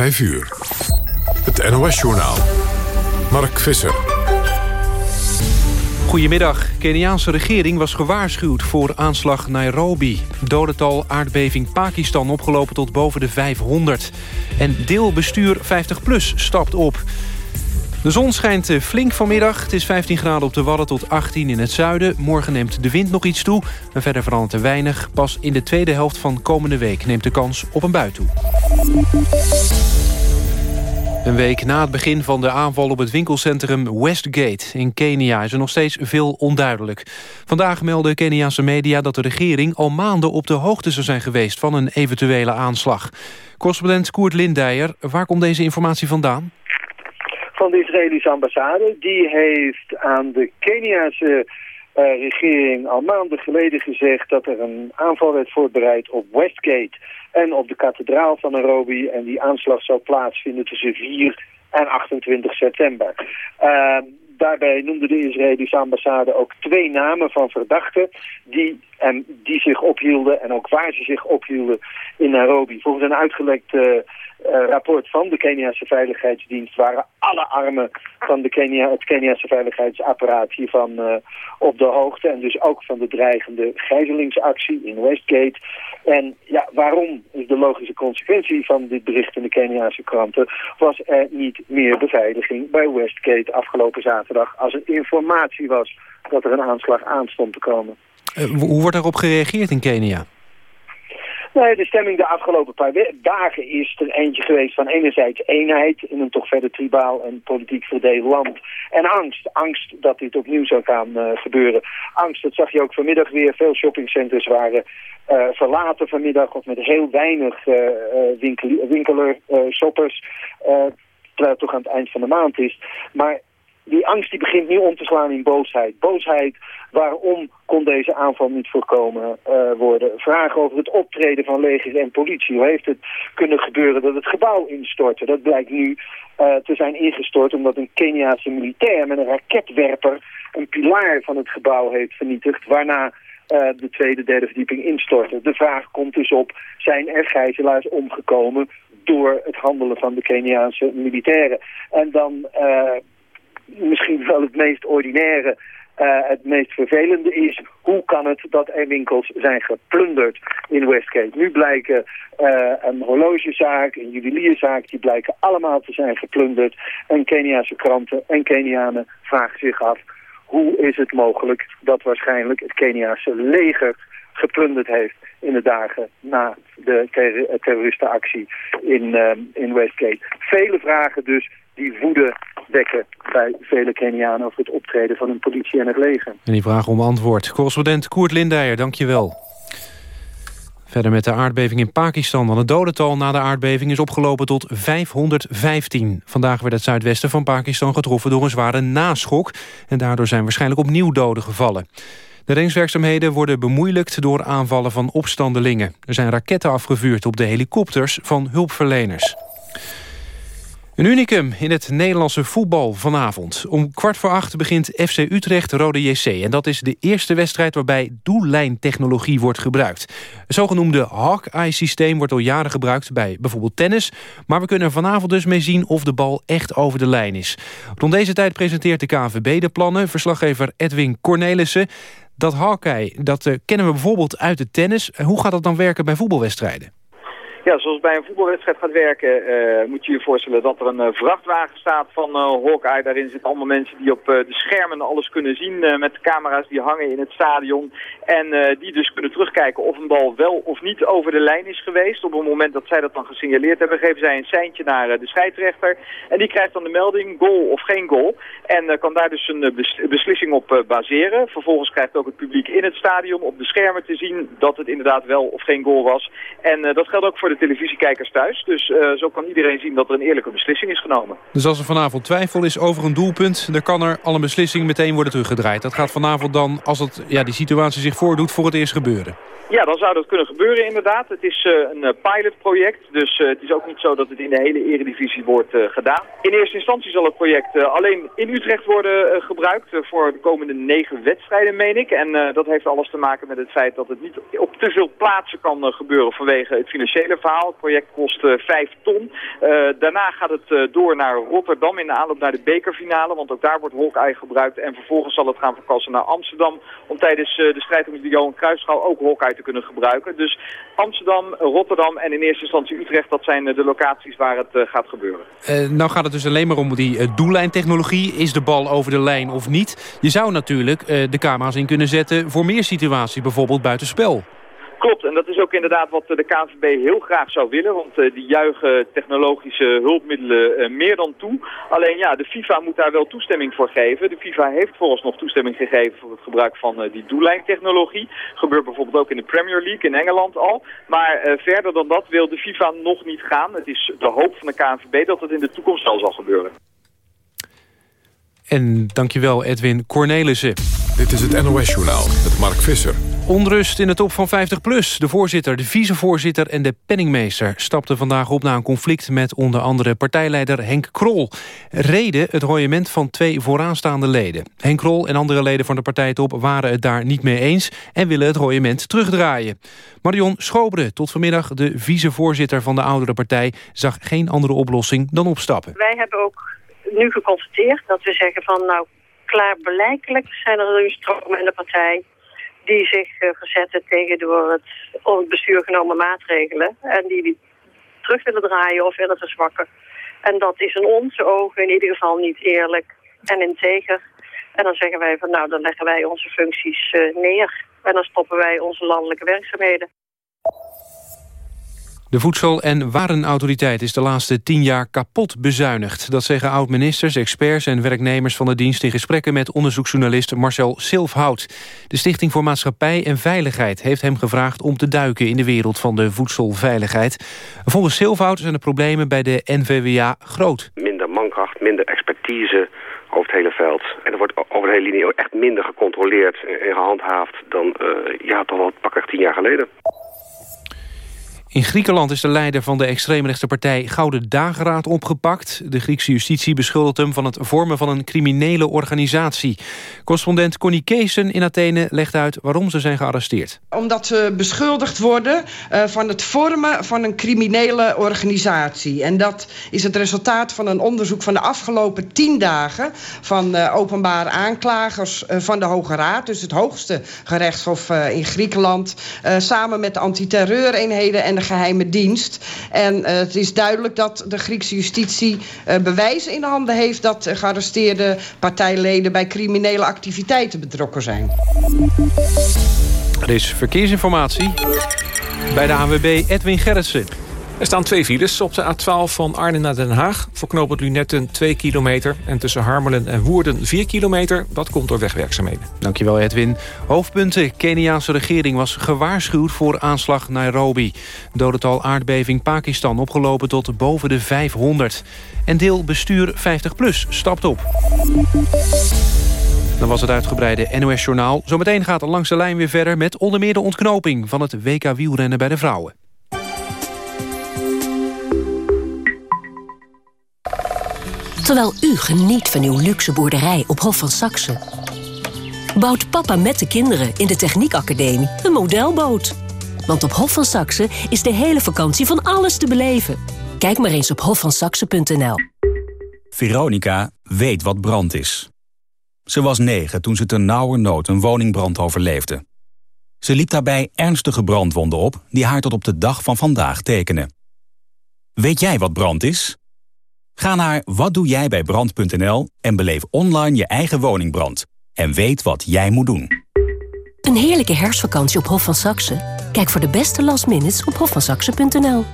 5 uur. Het NOS-journaal. Mark Visser. Goedemiddag. Keniaanse regering was gewaarschuwd voor aanslag Nairobi. Dodental aardbeving Pakistan opgelopen tot boven de 500. En deelbestuur 50PLUS stapt op. De zon schijnt eh, flink vanmiddag. Het is 15 graden op de Wadden tot 18 in het zuiden. Morgen neemt de wind nog iets toe. En verder verandert er weinig. Pas in de tweede helft van komende week neemt de kans op een bui toe. Een week na het begin van de aanval op het winkelcentrum Westgate in Kenia is er nog steeds veel onduidelijk. Vandaag melden Keniaanse media dat de regering al maanden op de hoogte zou zijn geweest van een eventuele aanslag. Correspondent Koert Lindijer, waar komt deze informatie vandaan? Van de Israëlische ambassade. Die heeft aan de Keniaanse uh, regering al maanden geleden gezegd dat er een aanval werd voorbereid op Westgate en op de kathedraal van Nairobi. En die aanslag zou plaatsvinden tussen 4 en 28 september. Uh, daarbij noemde de Israëlische ambassade ook twee namen van verdachten die, en die zich ophielden en ook waar ze zich ophielden in Nairobi. Volgens een uitgelekt uh, uh, rapport van de Keniaanse Veiligheidsdienst waren alle armen van de het Keniaanse veiligheidsapparaat hiervan uh, op de hoogte. En dus ook van de dreigende gijzelingsactie in Westgate. En ja, waarom is de logische consequentie van dit bericht in de Keniaanse kranten? Was er niet meer beveiliging bij Westgate afgelopen zaterdag als er informatie was dat er een aanslag aan stond te komen. Uh, hoe wordt daarop gereageerd in Kenia? Nee, de stemming de afgelopen paar dagen is er eentje geweest van enerzijds eenheid in een toch verder tribaal en politiek verdeeld land. En angst. Angst dat dit opnieuw zou gaan uh, gebeuren. Angst, dat zag je ook vanmiddag weer. Veel shoppingcenters waren uh, verlaten vanmiddag of met heel weinig uh, shoppers. terwijl het toch aan het eind van de maand is. Maar die angst die begint nu om te slaan in boosheid. Boosheid, waarom kon deze aanval niet voorkomen uh, worden? Vragen over het optreden van leger en politie. Hoe heeft het kunnen gebeuren dat het gebouw instortte? Dat blijkt nu uh, te zijn ingestort omdat een Keniaanse militair met een raketwerper een pilaar van het gebouw heeft vernietigd. Waarna uh, de tweede, derde verdieping instortte. De vraag komt dus op, zijn er gijzelaars omgekomen door het handelen van de Keniaanse militairen? En dan misschien wel het meest ordinaire, uh, het meest vervelende is... hoe kan het dat er winkels zijn geplunderd in Westgate? Nu blijken uh, een horlogezaak, een juwelierzaak... die blijken allemaal te zijn geplunderd. En Keniaanse kranten en Kenianen vragen zich af... hoe is het mogelijk dat waarschijnlijk het Keniaanse leger geplunderd heeft in de dagen na de ter terroristenactie in, uh, in Westgate. Vele vragen dus die woede wekken bij vele Kenianen over het optreden van hun politie en het leger. En die vragen om antwoord. Correspondent Koert Lindijer, dank je wel. Verder met de aardbeving in Pakistan. Dan het dodental na de aardbeving is opgelopen tot 515. Vandaag werd het zuidwesten van Pakistan getroffen door een zware naschok. En daardoor zijn waarschijnlijk opnieuw doden gevallen. De reddingswerkzaamheden worden bemoeilijkt door aanvallen van opstandelingen. Er zijn raketten afgevuurd op de helikopters van hulpverleners. Een unicum in het Nederlandse voetbal vanavond. Om kwart voor acht begint FC Utrecht Rode JC. En dat is de eerste wedstrijd waarbij doellijntechnologie wordt gebruikt. Het zogenoemde Hawkeye-systeem wordt al jaren gebruikt bij bijvoorbeeld tennis. Maar we kunnen er vanavond dus mee zien of de bal echt over de lijn is. Rond deze tijd presenteert de KNVB de plannen. Verslaggever Edwin Cornelissen. Dat Hawkeye, dat uh, kennen we bijvoorbeeld uit het tennis. Hoe gaat dat dan werken bij voetbalwedstrijden? Ja, zoals bij een voetbalwedstrijd gaat werken, uh, moet je je voorstellen dat er een uh, vrachtwagen staat van uh, Hawkeye. Daarin zitten allemaal mensen die op de schermen alles kunnen zien met camera's die hangen in het stadion. En die dus kunnen terugkijken of een bal wel of niet over de lijn is geweest. Op het moment dat zij dat dan gesignaleerd hebben, geven zij een seintje naar de scheidsrechter. En die krijgt dan de melding goal of geen goal. En kan daar dus een bes beslissing op baseren. Vervolgens krijgt ook het publiek in het stadion op de schermen te zien dat het inderdaad wel of geen goal was. En dat geldt ook voor de televisiekijkers thuis. Dus uh, zo kan iedereen zien dat er een eerlijke beslissing is genomen. Dus als er vanavond twijfel is over een doelpunt... dan kan er al een beslissing meteen worden teruggedraaid. Dat gaat vanavond dan, als het, ja, die situatie zich voordoet, voor het eerst gebeuren. Ja, dan zou dat kunnen gebeuren inderdaad. Het is uh, een uh, pilotproject, dus uh, het is ook niet zo dat het in de hele eredivisie wordt gedaan. In eerste instantie zal het project alleen in Utrecht worden gebruikt voor de komende negen wedstrijden, meen ik. En dat heeft alles te maken met het feit dat het niet op te veel plaatsen kan gebeuren vanwege het financiële verhaal. Het project kost 5 ton. daarna gaat het door naar Rotterdam in de aanloop naar de bekerfinale. Want ook daar wordt Hawkeye gebruikt. En vervolgens zal het gaan verkassen naar Amsterdam. Om tijdens de strijd om de Johan Cruijffschaal ook Hawkeye te kunnen gebruiken. Dus Amsterdam, Rotterdam en in eerste instantie Utrecht. Dat zijn de locaties waar het gaat gebeuren. nou gaat het dus alleen maar om die doellijntechnologie. Is de bal over de lijn of niet? Je zou natuurlijk de camera's in kunnen zetten voor meer situaties. Bijvoorbeeld buitenspel. Klopt, en dat is ook inderdaad wat de KNVB heel graag zou willen. Want uh, die juichen technologische hulpmiddelen uh, meer dan toe. Alleen ja, de FIFA moet daar wel toestemming voor geven. De FIFA heeft nog toestemming gegeven voor het gebruik van die doellijntechnologie. Gebeurt bijvoorbeeld ook in de Premier League in Engeland al. Maar verder dan dat wil de FIFA nog niet gaan. Het is de hoop van de KNVB dat het in de toekomst wel zal gebeuren. En dankjewel Edwin Cornelissen. Dit is het NOS-journaal met Mark Visser. Onrust in de top van 50PLUS. De voorzitter, de vicevoorzitter en de penningmeester... stapten vandaag op na een conflict met onder andere partijleider Henk Krol. Reden het royement van twee vooraanstaande leden. Henk Krol en andere leden van de partijtop waren het daar niet mee eens... en willen het royement terugdraaien. Marion Schobere, tot vanmiddag de vicevoorzitter van de oudere partij... zag geen andere oplossing dan opstappen. Wij hebben ook nu geconstateerd dat we zeggen van... nou, klaarblijkelijk zijn er nu stromen in de partij die zich uh, verzetten tegen door het, het bestuur genomen maatregelen. En die, die terug willen draaien of willen verzwakken. En dat is in onze ogen in ieder geval niet eerlijk en integer. En dan zeggen wij van nou, dan leggen wij onze functies uh, neer. En dan stoppen wij onze landelijke werkzaamheden. De Voedsel- en Warenautoriteit is de laatste tien jaar kapot bezuinigd. Dat zeggen oud-ministers, experts en werknemers van de dienst... in gesprekken met onderzoeksjournalist Marcel Silfhout. De Stichting voor Maatschappij en Veiligheid heeft hem gevraagd... om te duiken in de wereld van de voedselveiligheid. Volgens Silfhout zijn de problemen bij de NVWA groot. Minder mankracht, minder expertise over het hele veld. En er wordt over de hele linie echt minder gecontroleerd en gehandhaafd... dan uh, ja, toch wel pakweg tien jaar geleden. In Griekenland is de leider van de extreemrechtse partij Gouden Dageraad opgepakt. De Griekse justitie beschuldigt hem van het vormen van een criminele organisatie. Correspondent Connie Keesen in Athene legt uit waarom ze zijn gearresteerd. Omdat ze beschuldigd worden uh, van het vormen van een criminele organisatie. En dat is het resultaat van een onderzoek van de afgelopen tien dagen... van uh, openbare aanklagers uh, van de Hoge Raad, dus het hoogste gerechtshof in Griekenland... samen met de antiterreureenheden en geheime dienst. En uh, het is duidelijk dat de Griekse justitie uh, bewijzen in de handen heeft... dat gearresteerde partijleden bij criminele activiteiten betrokken zijn. Er is verkeersinformatie bij de ANWB Edwin Gerritsen. Er staan twee files op de A12 van Arnhem naar Den Haag. Voor knooppunt Lunetten 2 kilometer. En tussen Harmelen en Woerden 4 kilometer. Dat komt door wegwerkzaamheden. Dankjewel Edwin. Hoofdpunten. Keniaanse regering was gewaarschuwd voor aanslag Nairobi. Dodental aardbeving Pakistan opgelopen tot boven de 500. En deel bestuur 50PLUS stapt op. Dan was het uitgebreide NOS-journaal. Zometeen gaat langs de lijn weer verder... met onder meer de ontknoping van het WK wielrennen bij de vrouwen. Terwijl u geniet van uw luxe boerderij op Hof van Saxe. Bouwt papa met de kinderen in de Techniekacademie een modelboot. Want op Hof van Saxe is de hele vakantie van alles te beleven. Kijk maar eens op hofvansaxe.nl. Veronica weet wat brand is. Ze was negen toen ze ten nauwe nood een woningbrand overleefde. Ze liep daarbij ernstige brandwonden op die haar tot op de dag van vandaag tekenen. Weet jij wat brand is? Ga naar watdoejijbijbrand.nl en beleef online je eigen woningbrand. En weet wat jij moet doen. Een heerlijke herfstvakantie op Hof van Saxe? Kijk voor de beste last minutes op hofvansaxe.nl.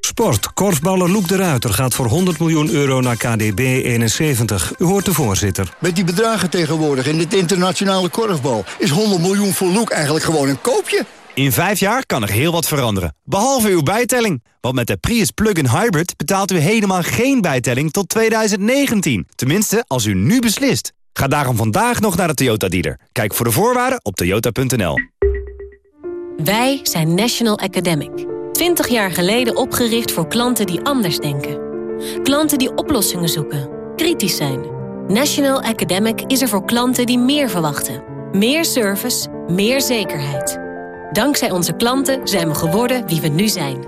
Sport. Korfballer Loek de Ruiter gaat voor 100 miljoen euro naar KDB 71. U hoort de voorzitter. Met die bedragen tegenwoordig in dit internationale korfbal... is 100 miljoen voor Loek eigenlijk gewoon een koopje? In vijf jaar kan er heel wat veranderen. Behalve uw bijtelling. Want met de Prius Plug-in Hybrid betaalt u helemaal geen bijtelling tot 2019. Tenminste, als u nu beslist. Ga daarom vandaag nog naar de Toyota dealer. Kijk voor de voorwaarden op toyota.nl. Wij zijn National Academic. 20 jaar geleden opgericht voor klanten die anders denken. Klanten die oplossingen zoeken. Kritisch zijn. National Academic is er voor klanten die meer verwachten. Meer service, meer zekerheid. Dankzij onze klanten zijn we geworden wie we nu zijn.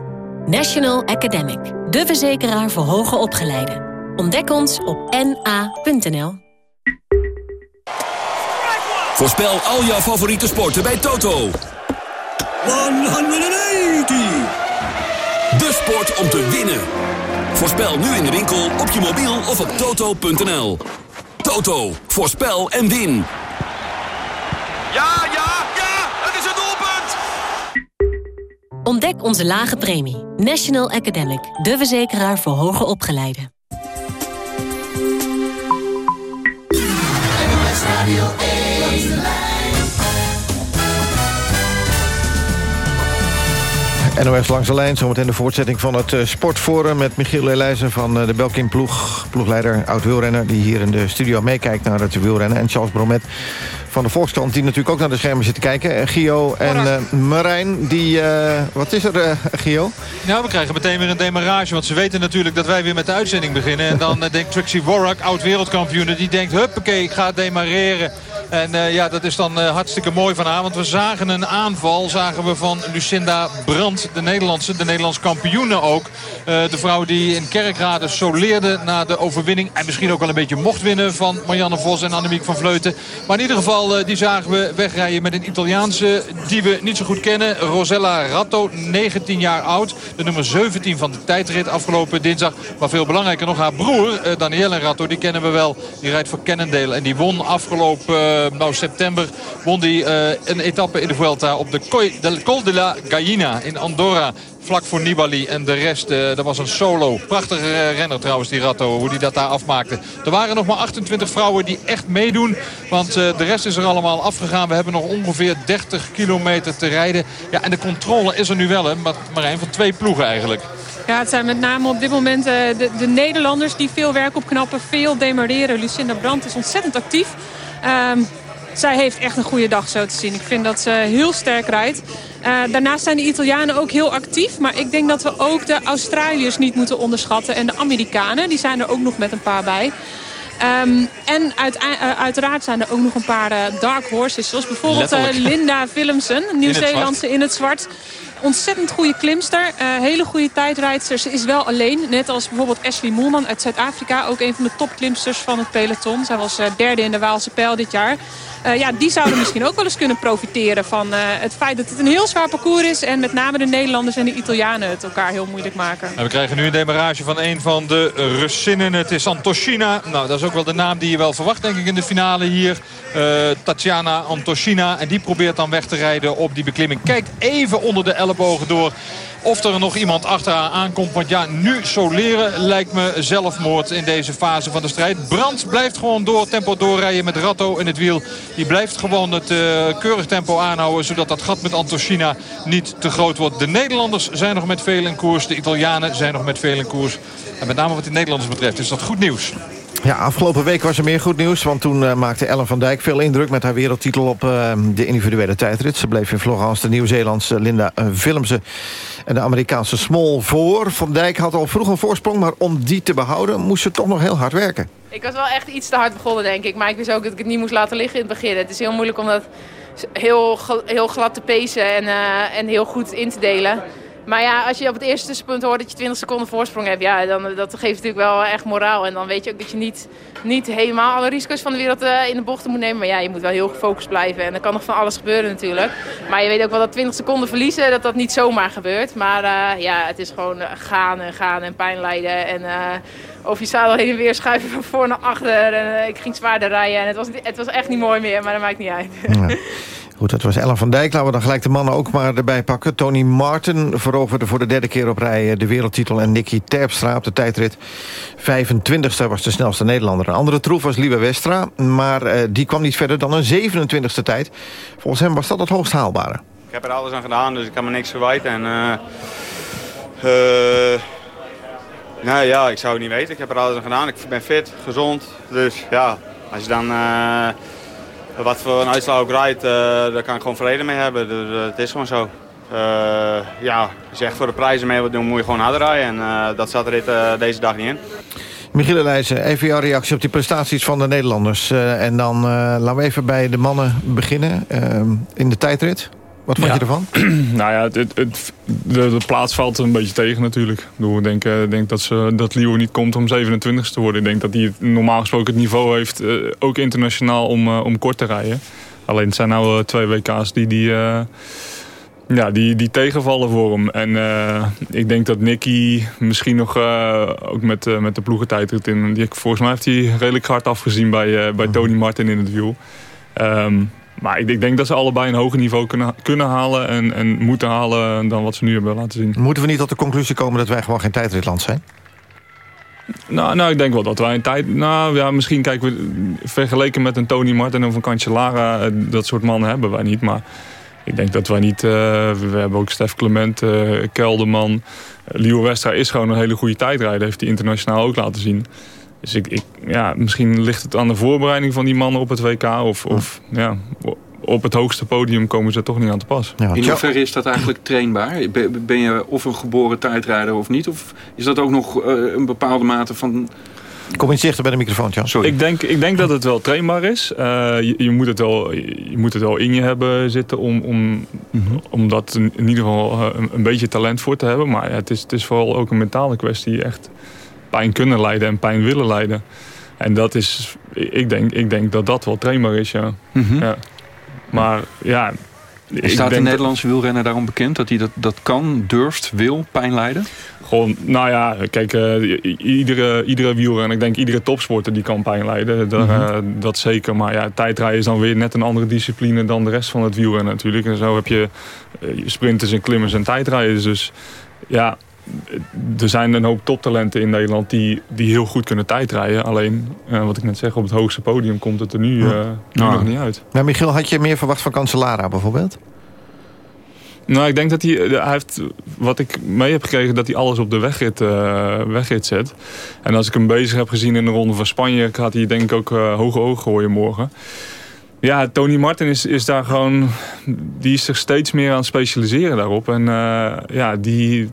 National Academic, de verzekeraar voor hoger opgeleiden. Ontdek ons op na.nl. Voorspel al jouw favoriete sporten bij Toto. 180! De sport om te winnen. Voorspel nu in de winkel, op je mobiel of op toto.nl. Toto, voorspel en win. Ontdek onze lage premie. National Academic, de verzekeraar voor hoger opgeleiden. NOS langs de lijn, zometeen de voortzetting van het uh, sportforum... met Michiel Elijzen van uh, de Belkin ploeg, ploegleider, oud-wielrenner... die hier in de studio meekijkt naar het wielrennen. En Charles Bromet van de Volkskrant, die natuurlijk ook naar de schermen zit te kijken. Uh, Gio en Marijn, die... wat is er, Gio? Nou, we krijgen meteen weer een demarrage. Want ze weten natuurlijk dat wij weer met de uitzending beginnen. En dan denkt Trixie Warrock, oud-wereldkampioen... die denkt, huppakee, ik ga demareren. En uh, ja, dat is dan uh, hartstikke mooi vanavond. We zagen een aanval zagen we van Lucinda Brandt, de Nederlandse, de Nederlandse kampioene ook. Uh, de vrouw die in Kerkrade soleerde na de overwinning. En misschien ook wel een beetje mocht winnen van Marianne Vos en Annemiek van Vleuten. Maar in ieder geval, die zagen we wegrijden met een Italiaanse die we niet zo goed kennen. Rosella Ratto, 19 jaar oud. De nummer 17 van de tijdrit afgelopen dinsdag. Maar veel belangrijker nog haar broer, Danielle Ratto, die kennen we wel. Die rijdt voor Cannondale en die won afgelopen nou, september won uh, een etappe in de Vuelta op de Col de la Gallina in Andorra vlak voor Nibali. En de rest, uh, dat was een solo. Prachtige uh, renner trouwens, die Ratto, hoe die dat daar afmaakte. Er waren nog maar 28 vrouwen die echt meedoen. Want uh, de rest is er allemaal afgegaan. We hebben nog ongeveer 30 kilometer te rijden. Ja, en de controle is er nu wel, hè, Marijn, van twee ploegen eigenlijk. Ja, het zijn met name op dit moment de, de Nederlanders die veel werk opknappen. Veel demareren. Lucinda Brandt is ontzettend actief. Um, zij heeft echt een goede dag zo te zien. Ik vind dat ze heel sterk rijdt. Uh, daarnaast zijn de Italianen ook heel actief. Maar ik denk dat we ook de Australiërs niet moeten onderschatten. En de Amerikanen, die zijn er ook nog met een paar bij. Um, en uit, uh, uiteraard zijn er ook nog een paar uh, dark horses. Zoals bijvoorbeeld Linda Willemsen, Nieuw-Zeelandse in het zwart ontzettend goede klimster. Hele goede tijdrijdster. Ze is wel alleen. Net als bijvoorbeeld Ashley Moelman uit Zuid-Afrika. Ook een van de topklimsters van het peloton. Zij was derde in de Waalse pijl dit jaar. Uh, ja, die zouden misschien ook wel eens kunnen profiteren van het feit dat het een heel zwaar parcours is. En met name de Nederlanders en de Italianen het elkaar heel moeilijk maken. En we krijgen nu een demarage van een van de Russinnen. Het is Antoshina. Nou, dat is ook wel de naam die je wel verwacht denk ik in de finale hier. Tatjana Antoshina. En die probeert dan weg te rijden op die beklimming. Kijk even onder de ellebogen door of er nog iemand achteraan aankomt. Want ja, nu soleren lijkt me zelfmoord in deze fase van de strijd. Brandt blijft gewoon door tempo doorrijden met Ratto in het wiel. Die blijft gewoon het uh, keurig tempo aanhouden. Zodat dat gat met Antochina niet te groot wordt. De Nederlanders zijn nog met veel in koers. De Italianen zijn nog met veel in koers. En met name wat de Nederlanders betreft is dat goed nieuws. Ja, afgelopen week was er meer goed nieuws. Want toen uh, maakte Ellen van Dijk veel indruk met haar wereldtitel op uh, de individuele tijdrit. Ze bleef in Florence de Nieuw-Zeelandse Linda uh, Willemse en de Amerikaanse Small voor. Van Dijk had al vroeg een voorsprong, maar om die te behouden moest ze toch nog heel hard werken. Ik was wel echt iets te hard begonnen, denk ik. Maar ik wist ook dat ik het niet moest laten liggen in het begin. Het is heel moeilijk om dat heel, heel glad te pacen en, en heel goed in te delen. Maar ja, als je op het eerste punt hoort dat je 20 seconden voorsprong hebt, ja, dan dat geeft natuurlijk wel echt moraal. En dan weet je ook dat je niet, niet helemaal alle risico's van de wereld uh, in de bochten moet nemen. Maar ja, je moet wel heel gefocust blijven. En er kan nog van alles gebeuren natuurlijk. Maar je weet ook wel dat 20 seconden verliezen, dat dat niet zomaar gebeurt. Maar uh, ja, het is gewoon gaan en gaan en pijn lijden. En uh, of je zadel heen en weer schuiven van voor naar achter. En ik ging zwaarder rijden. En het was, het was echt niet mooi meer, maar dat maakt niet uit. Ja. Goed, dat was Ellen van Dijk. Laten we dan gelijk de mannen ook maar erbij pakken. Tony Martin veroverde voor de derde keer op rij de wereldtitel... en Nicky Terpstra op de tijdrit 25e was de snelste Nederlander. Een andere troef was Liebe Westra, maar uh, die kwam niet verder dan een 27e tijd. Volgens hem was dat het hoogst haalbare. Ik heb er alles aan gedaan, dus ik kan me niks verwijten. En, nou ja, ik zou het niet weten. Ik heb er alles aan gedaan. Ik ben fit, gezond. Dus ja, als je dan wat voor een uitslag ook rijdt, uh, daar kan ik gewoon vrede mee hebben. Dus, uh, het is gewoon zo. Uh, ja, als je echt voor de prijzen mee wilt doen, moet je gewoon harder rijden. En dat zat er deze dag niet in. Michiel Leijzen, even jouw reactie op die prestaties van de Nederlanders. en dan laten we even bij de mannen beginnen in de tijdrit. Wat vond Ja. je ervan? nou ja, het, het, het- de, de plaats valt een beetje tegen natuurlijk. Ik, denk, eh, ik denk dat, ze, dat Leo niet komt om 27 te worden. Ik denk dat hij normaal gesproken het niveau heeft, eh, ook internationaal, om, eh, om kort te rijden. Alleen het zijn nou twee WK's die, die, ja, die, die tegenvallen voor hem. En ik denk dat Nicky misschien nog, ook met, met de ploegentijdrit in... Die, volgens mij heeft hij redelijk hard afgezien bij, bij Tony Martin in het wiel. Ehm, maar ik, ik denk dat ze allebei een hoger niveau kunnen, kunnen halen en, en moeten halen dan wat ze nu hebben laten zien. Moeten we niet tot de conclusie komen dat wij gewoon geen tijdritland zijn? Nou, nou, ik denk wel dat wij een tijd... Nou ja, misschien kijken we... Vergeleken met een Tony Martin of een Cancellara... eh, dat soort mannen hebben wij niet. Maar ik denk dat wij niet... eh, we hebben ook Stef Clement, eh, Kelderman. Uh, Leo Westra is gewoon een hele goede tijdrijder. Heeft hij internationaal ook laten zien. Dus ik, ik, ja, misschien ligt het aan de voorbereiding van die mannen op het WK. Of, of ja, op het hoogste podium komen ze toch niet aan te pas. In hoeverre is dat eigenlijk trainbaar? Ben- je of een geboren tijdrijder of niet? Of is dat ook nog eh, een bepaalde mate van... Kom iets dichter bij de microfoon, Jan. Ik denk, ik denk dat het wel trainbaar is. Eh, je, je, moet het wel, je moet het wel in je hebben zitten om, om, om dat in, in ieder geval eh, een, een beetje talent voor te hebben. Maar ja, het, is, het is vooral ook een mentale kwestie. Echt pijn kunnen leiden en pijn willen leiden. En dat is, ik denk, ik denk dat dat wel trainbaar is, ja. ja. Maar ja... ik Staat denk de dat- Nederlandse wielrenner daarom bekend dat hij dat, dat kan, durft, wil, pijn lijden? Gewoon, nou ja, kijk, eh, iedere, iedere wielrenner, ik denk iedere topsporter die kan pijn lijden. Dat, Mhm. eh, dat zeker. Maar ja, tijdrijden is dan weer net een andere discipline dan de rest van het wielrennen natuurlijk. En zo heb je eh, sprinters en klimmers en tijdrijders. Dus ja, er zijn een hoop toptalenten in Nederland die, die heel goed kunnen tijdrijden. Alleen, eh, wat ik net zeg, op het hoogste podium komt het er nu, eh, nu Ah. nog niet uit. Maar Michiel, had je meer verwacht van Cancellara bijvoorbeeld? Nou, ik denk dat hij, hij heeft, wat ik mee heb gekregen, dat hij alles op de wegrit, eh, wegrit zet. En als ik hem bezig heb gezien in de Ronde van Spanje, gaat hij denk ik ook eh, hoge ogen gooien morgen. Ja, Tony Martin is, is daar gewoon, die is zich steeds meer aan het specialiseren daarop. En eh, ja, die,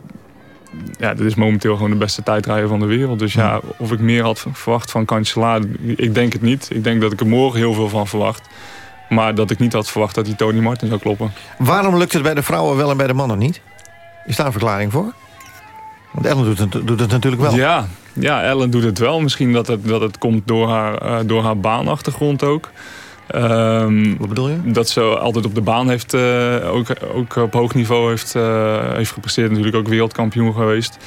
ja, dat is momenteel gewoon de beste tijdrijder van de wereld. Dus ja, of ik meer had verwacht van Cancellara, ik denk het niet. Ik denk dat ik er morgen heel veel van verwacht. Maar dat ik niet had verwacht dat die Tony Martin zou kloppen. Waarom lukt het bij de vrouwen wel en bij de mannen niet? Is daar een verklaring voor? Want Ellen doet het, doet het natuurlijk wel. Ja, ja, Ellen doet het wel. Misschien dat het, dat het komt door haar, eh, door haar baanachtergrond ook. Wat bedoel je? Dat ze altijd op de baan heeft, eh, ook, ook op hoog niveau heeft, eh, heeft gepresteerd. Natuurlijk ook wereldkampioen geweest.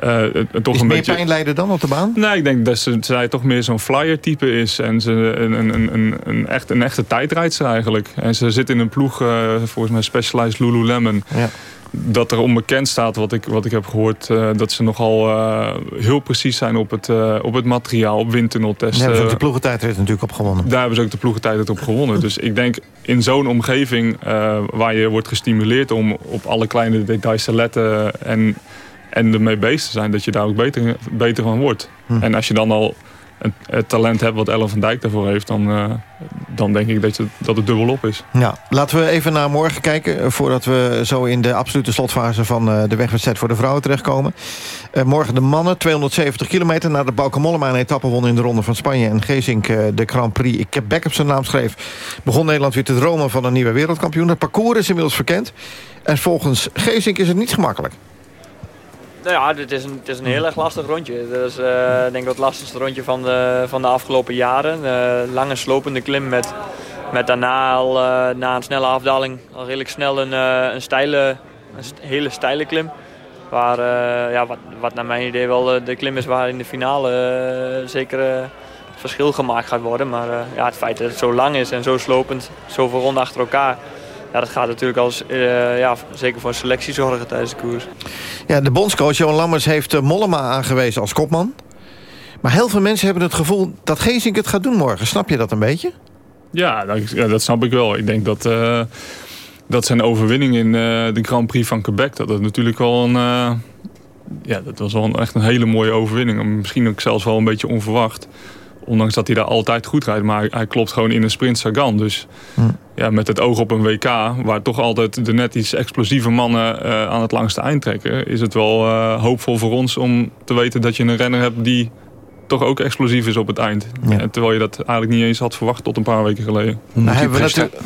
Het toch Is een meer beetje... pijn lijden dan op de baan? Nee, ik denk dat ze, zij toch meer zo'n flyer-type is. En ze een, een, een, een, echt, een echte tijdrijdster eigenlijk. En ze zit in een ploeg, volgens mij Specialized Lululemon. Ja. Dat er onbekend staat, wat ik, wat ik heb gehoord... eh, dat ze nogal eh, heel precies zijn op het, eh, op het materiaal, op Daar windtunneltesten. hebben ze ook de ploegentijdrit natuurlijk op gewonnen. Daar hebben ze ook de ploegentijd op gewonnen. Dus ik denk in zo'n omgeving waar je wordt gestimuleerd om op alle kleine details te letten en, en ermee bezig te zijn, dat je daar ook beter, beter van wordt. En als je dan al het talent hebt wat Ellen van Dijk daarvoor heeft, dan, eh, dan denk ik dat, je, dat het dubbel op is. Ja, laten we even naar morgen kijken... eh, voordat we zo in de absolute slotfase van eh, de wegwedstrijd voor de vrouwen terechtkomen. Eh, morgen de mannen, 270 kilometer... naar de Bauke een etappe won in de Ronde van Spanje... en Geesink eh, de Grand Prix. Ik heb Beck op zijn naam schreef. Begon Nederland weer te dromen van een nieuwe wereldkampioen. Het parcours is inmiddels verkend. En volgens Geesink is het niet gemakkelijk. Nou ja, het is een, is een heel erg lastig rondje. Dat is eh, denk ik het lastigste rondje van de, van de afgelopen jaren. Eh, lange slopende klim met, met daarna al eh, na een snelle afdaling al redelijk snel een, een, steile, een hele steile klim. Waar, ja, wat, wat naar mijn idee wel de klim is waar in de finale zeker verschil gemaakt gaat worden. Maar ja, het feit dat het zo lang is en zo slopend, zoveel ronden achter elkaar... Ja, dat gaat natuurlijk als, eh, ja, zeker voor een selectie zorgen tijdens de koers. Ja, de bondscoach Johan Lammers heeft eh, Mollema aangewezen als kopman. Maar heel veel mensen hebben het gevoel dat Geesink het gaat doen morgen. Snap je dat een beetje? Ja, dat, snap ik wel. Ik denk dat, eh, dat zijn overwinning in eh, de Grand Prix van Quebec... dat het natuurlijk wel een... eh, ja, dat was wel een, echt een hele mooie overwinning. Misschien ook zelfs wel een beetje onverwacht. Ondanks dat hij daar altijd goed rijdt. Maar hij, hij klopt gewoon in een sprint Sagan. Dus ja, met het oog op een WK... waar toch altijd de net iets explosieve mannen eh, aan het langste eind trekken... is het wel eh, hoopvol voor ons om te weten dat je een renner hebt die toch ook explosief is op het eind. En terwijl je dat eigenlijk niet eens had verwacht tot een paar weken geleden. Nou, hebben we natuurlijk,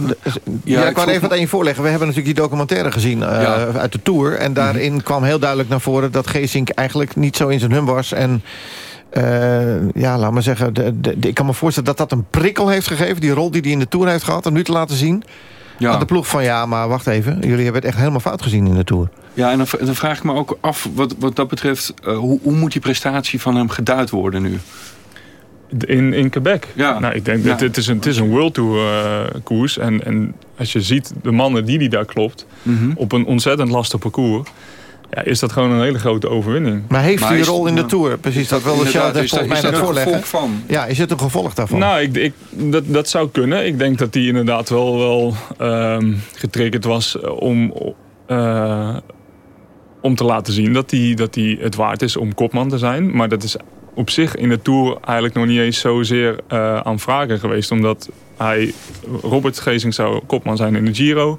ja, ik wou even wat aan je voorleggen. We hebben natuurlijk die documentaire gezien uh, uit de Tour. En daarin kwam heel duidelijk naar voren dat Geesink eigenlijk niet zo in zijn hum was. En uh, ja, laat maar zeggen, de, de, ik kan me voorstellen dat dat een prikkel heeft gegeven. Die rol die hij in de Tour heeft gehad, om nu te laten zien. Ja. Aan de ploeg van ja, maar wacht even. Jullie hebben het echt helemaal fout gezien in de Tour. Ja, en dan, dan vraag ik me ook af, wat, wat dat betreft... Uh, hoe, hoe moet die prestatie van hem geduid worden nu? In, in Quebec? Ja. Nou, ik denk, dat het, is een, het is een World Tour uh, koers. En, en als je ziet de mannen die die daar klopt... Mm -hmm. op een ontzettend lastig parcours ja, is dat gewoon een hele grote overwinning. Maar heeft hij een rol in de Tour? Precies, dat wilde Charles volgens mij net voorleggen. Van? Ja, is het een gevolg daarvan? Nou, ik, ik, dat, dat zou kunnen. Ik denk dat hij inderdaad wel, wel um, getriggerd was om, uh, om te laten zien dat hij, dat hij het waard is om kopman te zijn. Maar dat is op zich in de Tour eigenlijk nog niet eens zozeer uh, aan vragen geweest. Omdat hij, Robert Gezing zou kopman zijn in de Giro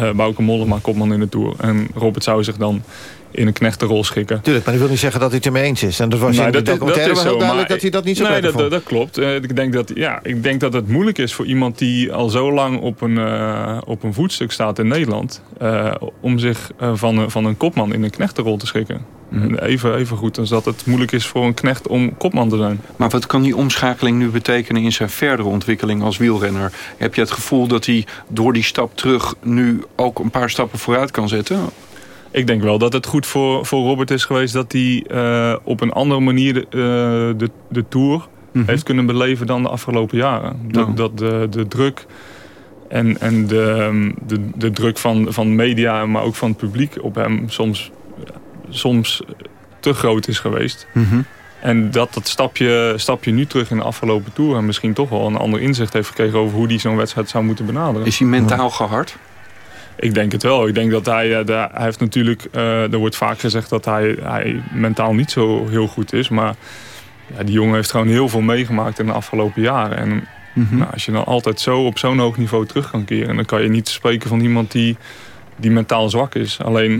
uh, Bouke Mollema kopman in de Tour. En Robert zou zich dan in een knechtenrol schikken. Tuurlijk, maar dat wil niet zeggen dat hij het ermee eens is. En dat was nee, in de dat, dat is heel duidelijk dat hij dat niet zo nee, dat, dat, dat, klopt. Uh, ik, denk dat, ja, ik denk dat het moeilijk is voor iemand die al zo lang op een, uh, op een voetstuk staat in Nederland... Om zich van, van een kopman in een knechtenrol te schikken. Even, even goed als dat het moeilijk is voor een knecht om kopman te zijn. Maar wat kan die omschakeling nu betekenen in zijn verdere ontwikkeling als wielrenner? Heb je het gevoel dat hij door die stap terug nu ook een paar stappen vooruit kan zetten? Ik denk wel dat het goed voor, voor Robert is geweest dat hij uh, op een andere manier de, uh, de, de Tour mm -hmm. heeft kunnen beleven dan de afgelopen jaren. Dat, oh. dat de, de druk en, en de, de, de druk van, van media, maar ook van het publiek op hem soms soms te groot is geweest. Mm -hmm. En dat dat stapje, stapje nu terug in de afgelopen Tour... en misschien toch wel een ander inzicht heeft gekregen... over hoe hij zo'n wedstrijd zou moeten benaderen. Is hij mentaal gehard? Ik denk het wel. Ik denk dat hij, de, hij heeft natuurlijk... Uh, er wordt vaak gezegd dat hij, hij mentaal niet zo heel goed is. Maar ja, die jongen heeft gewoon heel veel meegemaakt in de afgelopen jaren. En mm -hmm. nou, als je dan altijd zo op zo'n hoog niveau terug kan keren... dan kan je niet spreken van iemand die die mentaal zwak is. Alleen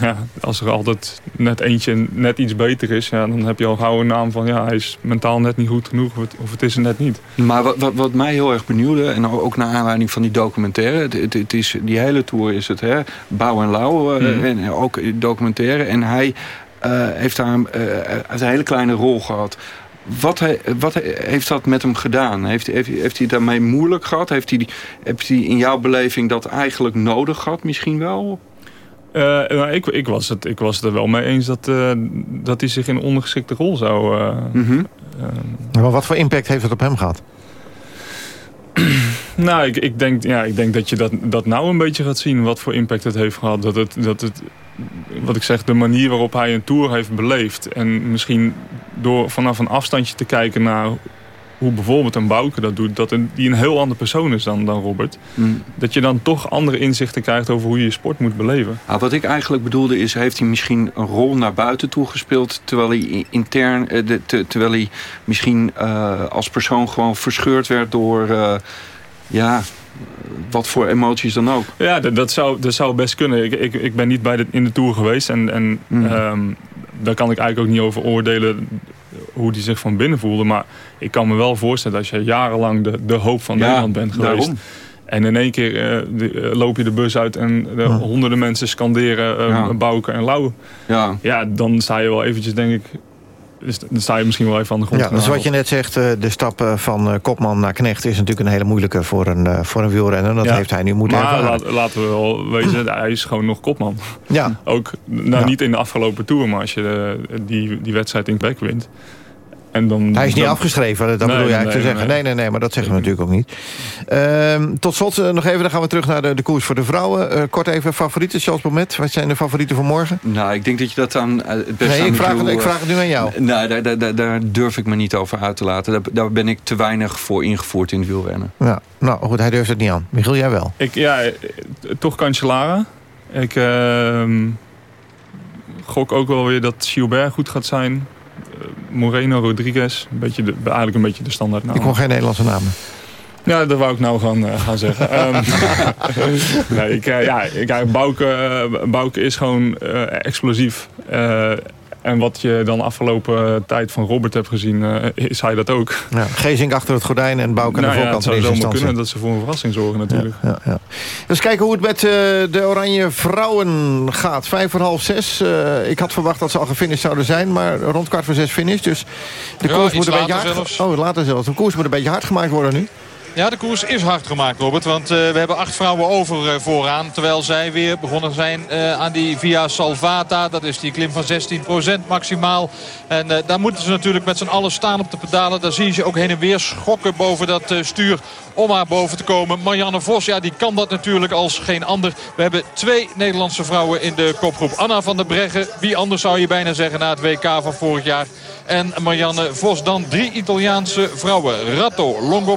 ja, als er altijd net eentje net iets beter is... Ja, dan heb je al gauw een naam van... ja, hij is mentaal net niet goed genoeg of het, of het is er net niet. Maar wat, wat, wat, mij heel erg benieuwde... en ook naar aanleiding van die documentaire... Het, het, het is, die hele tour is het, hè? Bouw en Lauw, mm. en ook documentaire. En hij uh, heeft daar uh, een hele kleine rol gehad. Wat, he, wat heeft dat met hem gedaan? Heeft, heeft, heeft hij daarmee moeilijk gehad? Heeft hij, heeft hij in jouw beleving dat eigenlijk nodig gehad misschien wel? Uh, nou, ik, ik, was het, ik was het er wel mee eens dat, uh, dat hij zich in een ondergeschikte rol zou... Uh, mm -hmm. maar wat voor impact heeft het op hem gehad? nou, ik, ik, denk, ja, ik denk dat je dat, dat nou een beetje gaat zien... wat voor impact het heeft gehad. Dat het, dat het wat ik zeg, de manier waarop hij een tour heeft beleefd. En misschien door vanaf een afstandje te kijken naar hoe bijvoorbeeld een Bouke dat doet... dat een, die een heel andere persoon is dan, dan Robert. Mm. Dat je dan toch andere inzichten krijgt over hoe je je sport moet beleven. Nou, wat ik eigenlijk bedoelde is, heeft hij misschien een rol naar buiten toe gespeeld... terwijl hij intern, uh, de, te, terwijl hij misschien uh, als persoon gewoon verscheurd werd door... Uh, ja, wat voor emoties dan ook. Ja, dat, dat, zou, dat zou best kunnen. Ik, ik, ik ben niet bij de, in de Tour geweest. En, en mm. um, daar kan ik eigenlijk ook niet over oordelen hoe die zich van binnen voelde. Maar ik kan me wel voorstellen dat je jarenlang de, de hoop van ja, Nederland bent geweest. Daarom. En in één keer uh, de, loop je de bus uit en de ja. honderden mensen scanderen uh, ja. Bouke en Lauw. Ja. ja, dan sta je wel eventjes, denk ik, dus dan sta je misschien wel even aan de grond. Ja, dus wat je net zegt, eh, de stap eh, van eh, kopman naar knecht... is natuurlijk een hele moeilijke voor een, voor een wielrenner. Dat ja. heeft hij nu moeten maar laat, laten we wel wezen, hij is gewoon nog kopman. Ja. Ook, nou, niet in de afgelopen Tour, maar als je de, die, die wedstrijd in Quebec wint... En dan, hij is niet dan... afgeschreven, dat nee, bedoel je eigenlijk nee, te zeggen. Nee. nee, nee, maar dat zeggen we natuurlijk ook niet. Uh, tot slot uh, nog even, dan gaan we terug naar de, de koers voor de vrouwen. Uh, kort even, favorieten, Charles Bomet. Wat zijn de favorieten voor morgen? Nou, ik denk dat je dat aan het beste Nee, ik vraag, het, ik vraag het nu aan jou. Nou, daar, daar, daar, daar, durf ik me niet over uit te laten. Daar, daar, ben ik te weinig voor ingevoerd in het wielrennen. Ja, nou goed, hij durft het niet aan. Michiel, jij wel? Ik, ja, toch Cancellara. Ik ehm, gok ook wel weer dat Gilbert goed gaat zijn. Moreno Rodriguez. Een beetje de, eigenlijk een beetje de standaard naam. Ik kon geen Nederlandse namen. Ja, dat wou ik nou gaan, uh, gaan zeggen. um, nee, ik, uh, ja, ik, Bouke, uh, Bouke is gewoon explosief. En wat je dan afgelopen tijd van Robert hebt gezien, is hij dat ook. Ja, Gezink achter het gordijn en Bouke aan nou de voorkant. Ja, het zou zomaar kunnen dat ze voor een verrassing zorgen natuurlijk. Ja, ja, Dus kijken hoe het met de Oranje Vrouwen gaat. Vijf voor half zes. ik had verwacht dat ze al gefinished zouden zijn, maar rond kwart voor zes finish. Dus de koers moet een beetje hard... Oh, later zelfs. De koers moet een beetje hard gemaakt worden nu. Ja, de koers is hard gemaakt, Robert. Want uh, we hebben acht vrouwen over uh, vooraan. Terwijl zij weer begonnen zijn uh, aan die Via Salvata. Dat is die klim van 16% maximaal. En daar moeten ze natuurlijk met z'n allen staan op de pedalen. Daar zie je ze ook heen en weer schokken boven dat stuur om haar boven te komen. Marianne Vos, ja, die kan dat natuurlijk als geen ander. We hebben twee Nederlandse vrouwen in de kopgroep. Anna van der Breggen, wie anders zou je bijna zeggen na het WK van vorig jaar. En Marianne Vos dan drie Italiaanse vrouwen. Ratto, Longo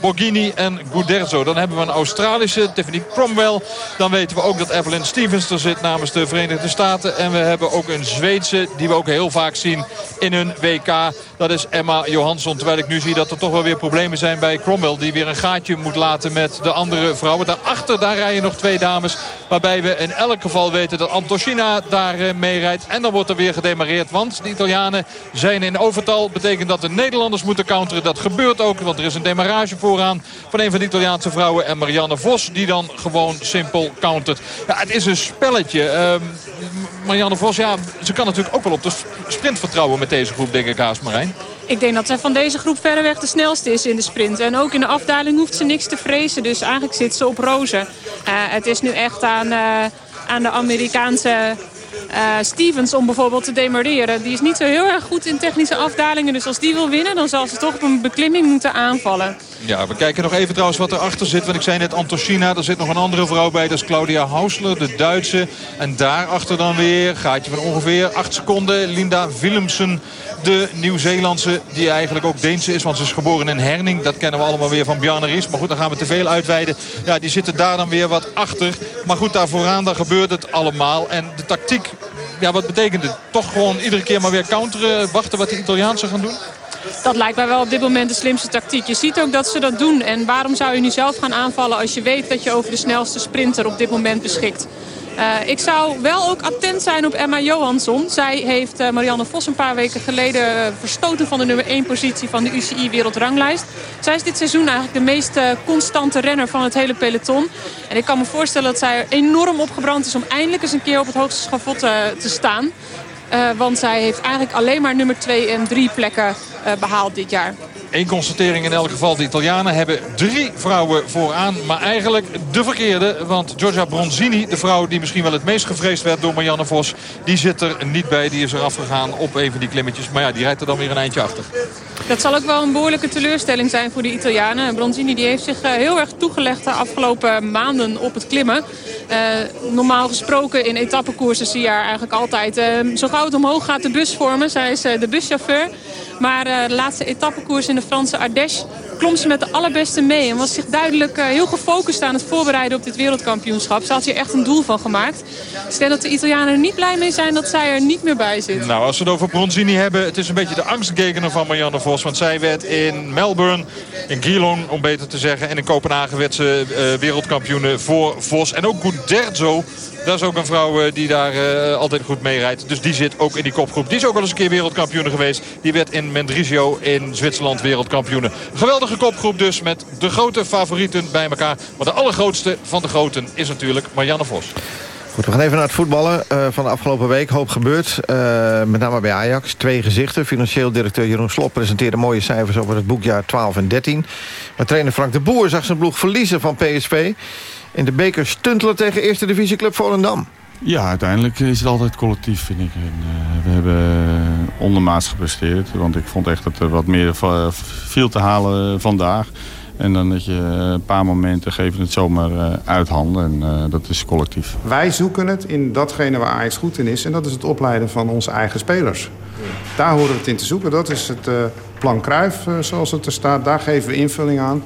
Borgini, en Guderzo. Dan hebben we een Australische, Tiffany Cromwell. Dan weten we ook dat Evelyn Stevens er zit namens de Verenigde Staten. En we hebben ook een Zweedse die we ook heel vaak zien in hun WK. Dat is Emma Johansson. Terwijl ik nu zie dat er toch wel weer problemen zijn bij Cromwell. Die weer een gaatje moet laten met de andere vrouwen. Daarachter daar rijden nog twee dames. Waarbij we in elk geval weten dat Antosina daar eh, mee rijdt. En dan wordt er weer gedemareerd. Want de Italianen zijn in overtal. Betekent dat de Nederlanders moeten counteren. Dat gebeurt ook. Want er is een demarage vooraan van een van de Italiaanse vrouwen. En Marianne Vos die dan gewoon simpel countert. Ja, het is een spelletje. Uh, Marianne Vos, ja, ze kan natuurlijk ook wel op de sprint vertrouwen met deze groep, denk ik, Haas Marijn. Ik denk dat zij van deze groep verreweg de snelste is in de sprint. En ook in de afdaling hoeft ze niks te vrezen. Dus eigenlijk zit ze op rozen. Uh, het is nu echt aan, uh, aan de Amerikaanse uh, Stevens om bijvoorbeeld te demareren. Die is niet zo heel erg goed in technische afdalingen. Dus als die wil winnen, dan zal ze toch op een beklimming moeten aanvallen. Ja, we kijken nog even trouwens wat erachter zit. Want ik zei net Antochina, er zit nog een andere vrouw bij. Dat is Claudia Hausler, de Duitse. En daarachter dan weer, gaatje van ongeveer 8 seconden. Linda Willemsen, de Nieuw-Zeelandse. Die eigenlijk ook Deense is, want ze is geboren in Herning. Dat kennen we allemaal weer van Bjarne Ries. Maar goed, dan gaan we te veel uitweiden. Ja, die zitten daar dan weer wat achter. Maar goed, daar vooraan, daar gebeurt het allemaal. En de tactiek, ja, wat betekent het? Toch gewoon iedere keer maar weer counteren. Wachten wat de Italiaanse gaan doen? Dat lijkt mij wel op dit moment de slimste tactiek. Je ziet ook dat ze dat doen. En waarom zou je nu zelf gaan aanvallen als je weet dat je over de snelste sprinter op dit moment beschikt? Uh, ik zou wel ook attent zijn op Emma Johansson. Zij heeft uh, Marianne Vos een paar weken geleden uh, verstoten van de nummer 1 positie van de UCI wereldranglijst. Zij is dit seizoen eigenlijk de meest constante renner van het hele peloton. En ik kan me voorstellen dat zij enorm opgebrand is om eindelijk eens een keer op het hoogste schavot te staan. want zij heeft eigenlijk alleen maar nummer 2 en 3 plekken behaald dit jaar. Eén constatering in elk geval. De Italianen hebben drie vrouwen vooraan. Maar eigenlijk de verkeerde. Want Giorgia Bronzini, de vrouw die misschien wel het meest gevreesd werd door Marianne Vos. Die zit er niet bij. Die is er afgegaan op een van die klimmetjes. Maar ja, die rijdt er dan weer een eindje achter. Dat zal ook wel een behoorlijke teleurstelling zijn voor de Italianen. Bronzini die heeft zich heel erg toegelegd de afgelopen maanden op het klimmen. Uh, normaal gesproken in etappekoersen zie je haar eigenlijk altijd... Uh, zo gauw het omhoog gaat de bus vormen. Zij is de buschauffeur. Maar uh, de laatste etappekoers in de Franse Ardèche klom ze met de allerbeste mee. En was zich duidelijk uh, heel gefocust aan het voorbereiden op dit wereldkampioenschap. Ze had hier echt een doel van gemaakt. Stel dat de Italianen er niet blij mee zijn dat zij er niet meer bij zit. Nou, als we het over Bronzini hebben. Het is een beetje de angstgekener van Marianne Vos. Want zij werd in Melbourne, in Geelong om beter te zeggen. En in Kopenhagen werd ze uh, wereldkampioene voor Vos. En ook Guderzo dat is ook een vrouw eh, die daar uh, altijd goed mee rijdt. Dus die zit ook in die kopgroep. Die is ook al eens een keer wereldkampioen geweest. Die werd in Mendrisio in Zwitserland wereldkampioen. Geweldige kopgroep dus met de grote favorieten bij elkaar. Maar de allergrootste van de groten is natuurlijk Marianne Vos. Goed, we gaan even naar het voetballen uh, van de afgelopen week. Hoop gebeurd, met name bij Ajax. Twee gezichten. Financieel directeur Jeroen Slop presenteerde mooie cijfers... over het boekjaar 12 en 13. Maar trainer Frank de Boer zag zijn ploeg verliezen van PSV in de beker stuntelen tegen eerste divisieclub Volendam. Ja, uiteindelijk is het altijd collectief, vind ik. En, uh, we hebben ondermaats gepresteerd. Want ik vond echt dat er wat meer viel te halen vandaag. En dan dat je een paar momenten geven het zomaar uh, uit handen. En uh, dat is collectief. Wij zoeken het in datgene waar Ajax goed in is. En dat is het opleiden van onze eigen spelers. Daar horen we het in te zoeken. Dat is het plan Kruif, zoals het er staat. Daar geven we invulling aan.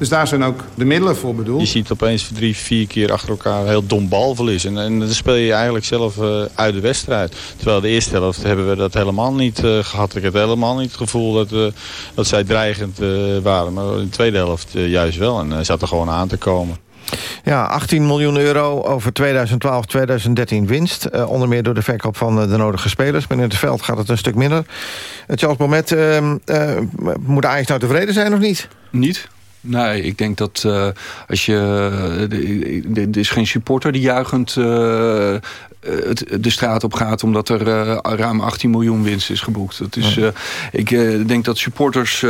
Dus daar zijn ook de middelen voor bedoeld. Je ziet opeens drie, vier keer achter elkaar heel dom balverlies. En, en dan speel je eigenlijk zelf uh, uit de wedstrijd. Terwijl de eerste helft hebben we dat helemaal niet uh, gehad. Ik heb helemaal niet het gevoel dat, uh, dat zij dreigend waren. Maar in de tweede helft juist wel. En zat er gewoon aan te komen. Ja, 18 miljoen euro over 2012, 2013 winst. Uh, onder meer door de verkoop van uh, de nodige spelers. Maar in het veld gaat het een stuk minder. Uh, Charles Bomet, moet Ajax nou tevreden zijn of niet? Niet. Nee, ik denk dat uh, als je... Er is geen supporter die juichend uh, de straat op gaat... omdat er uh, ruim 18 miljoen winst is geboekt. Dat is, uh, ik denk dat supporters,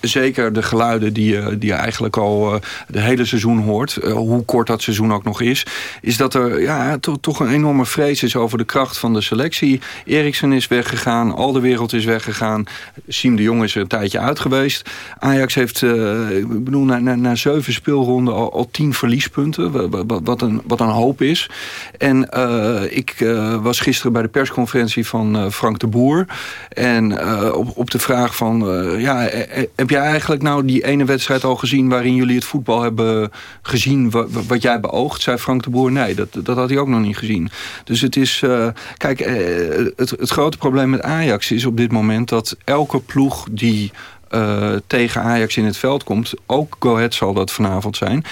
zeker de geluiden... die, die je eigenlijk al de hele seizoen hoort... hoe kort dat seizoen ook nog is... is dat er ja, to toch een enorme vrees is over de kracht van de selectie. Eriksen is weggegaan, al de wereld is weggegaan. Siem de Jong is er een tijdje uit geweest. Ajax heeft, ik bedoel, na, na, na zeven speelronden al, al tien verliespunten. Wat, wat, een, wat een hoop is. En ik uh, was gisteren bij de persconferentie van uh, Frank de Boer. En uh, op, op de vraag van... ja, heb jij eigenlijk nou die ene wedstrijd al gezien... waarin jullie het voetbal hebben gezien wat, wat jij beoogt? Zei Frank de Boer, nee, dat, dat had hij ook nog niet gezien. Dus het is... kijk, het, het grote probleem met Ajax is op dit moment... dat elke ploeg die uh, tegen Ajax in het veld komt... ook Go Ahead zal dat vanavond zijn...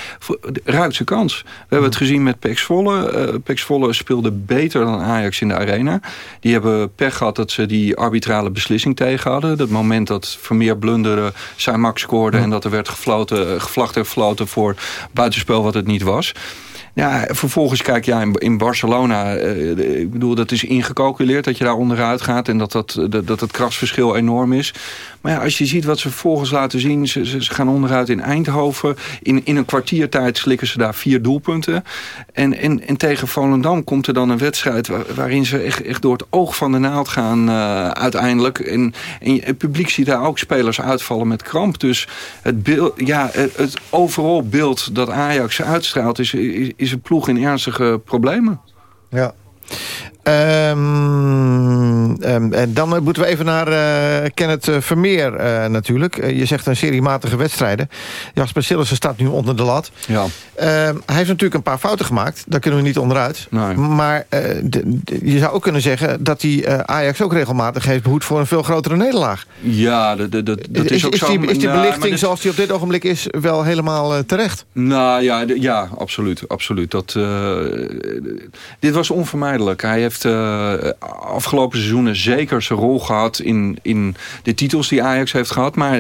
ruikt zijn kans. We hebben het gezien met Pex Volle. Uh, speelde beter dan Ajax in de arena. Die hebben pech gehad dat ze die arbitrale beslissing tegen hadden. Dat moment dat Vermeer blunderde, zijn Max scoorde... en dat er werd gefloten, gevlacht en gefloten voor buitenspel wat het niet was... Ja, vervolgens kijk je ja, in, in Barcelona. Uh, ik bedoel, dat is ingecalculeerd dat je daar onderuit gaat. En dat, dat, dat, dat het krasverschil enorm is. Maar ja, als je ziet wat ze vervolgens laten zien. Ze, ze, gaan onderuit in Eindhoven. In, in een kwartiertijd slikken ze daar vier doelpunten. En, en, en tegen Volendam komt er dan een wedstrijd... waarin ze echt, echt door het oog van de naald gaan uh, uiteindelijk. En, en het publiek ziet daar ook spelers uitvallen met kramp. Dus het, beeld, ja, het, het overal beeld dat Ajax uitstraalt... is, is, ploeg in ernstige problemen. Ja. Um, um, en dan moeten we even naar uh, Kenneth eh, Vermeer uh, natuurlijk. Uh, je zegt een serie matige wedstrijden. Jasper Sillissen staat nu onder de lat. Ja. hij heeft natuurlijk een paar fouten gemaakt. Daar kunnen we niet onderuit. Nee. Maar de, de, je zou ook kunnen zeggen... dat hij Ajax ook regelmatig heeft behoed voor een veel grotere nederlaag. Ja, dat, dat, dat is, ook is zo. Die, is die nou, belichting zoals die op dit ogenblik is... wel helemaal terecht? Nou ja, ja absoluut. absoluut. Dat, dit was onvermijdelijk. Hij heeft uh, afgelopen seizoenen zeker zijn rol gehad in, in de titels die Ajax heeft gehad. Maar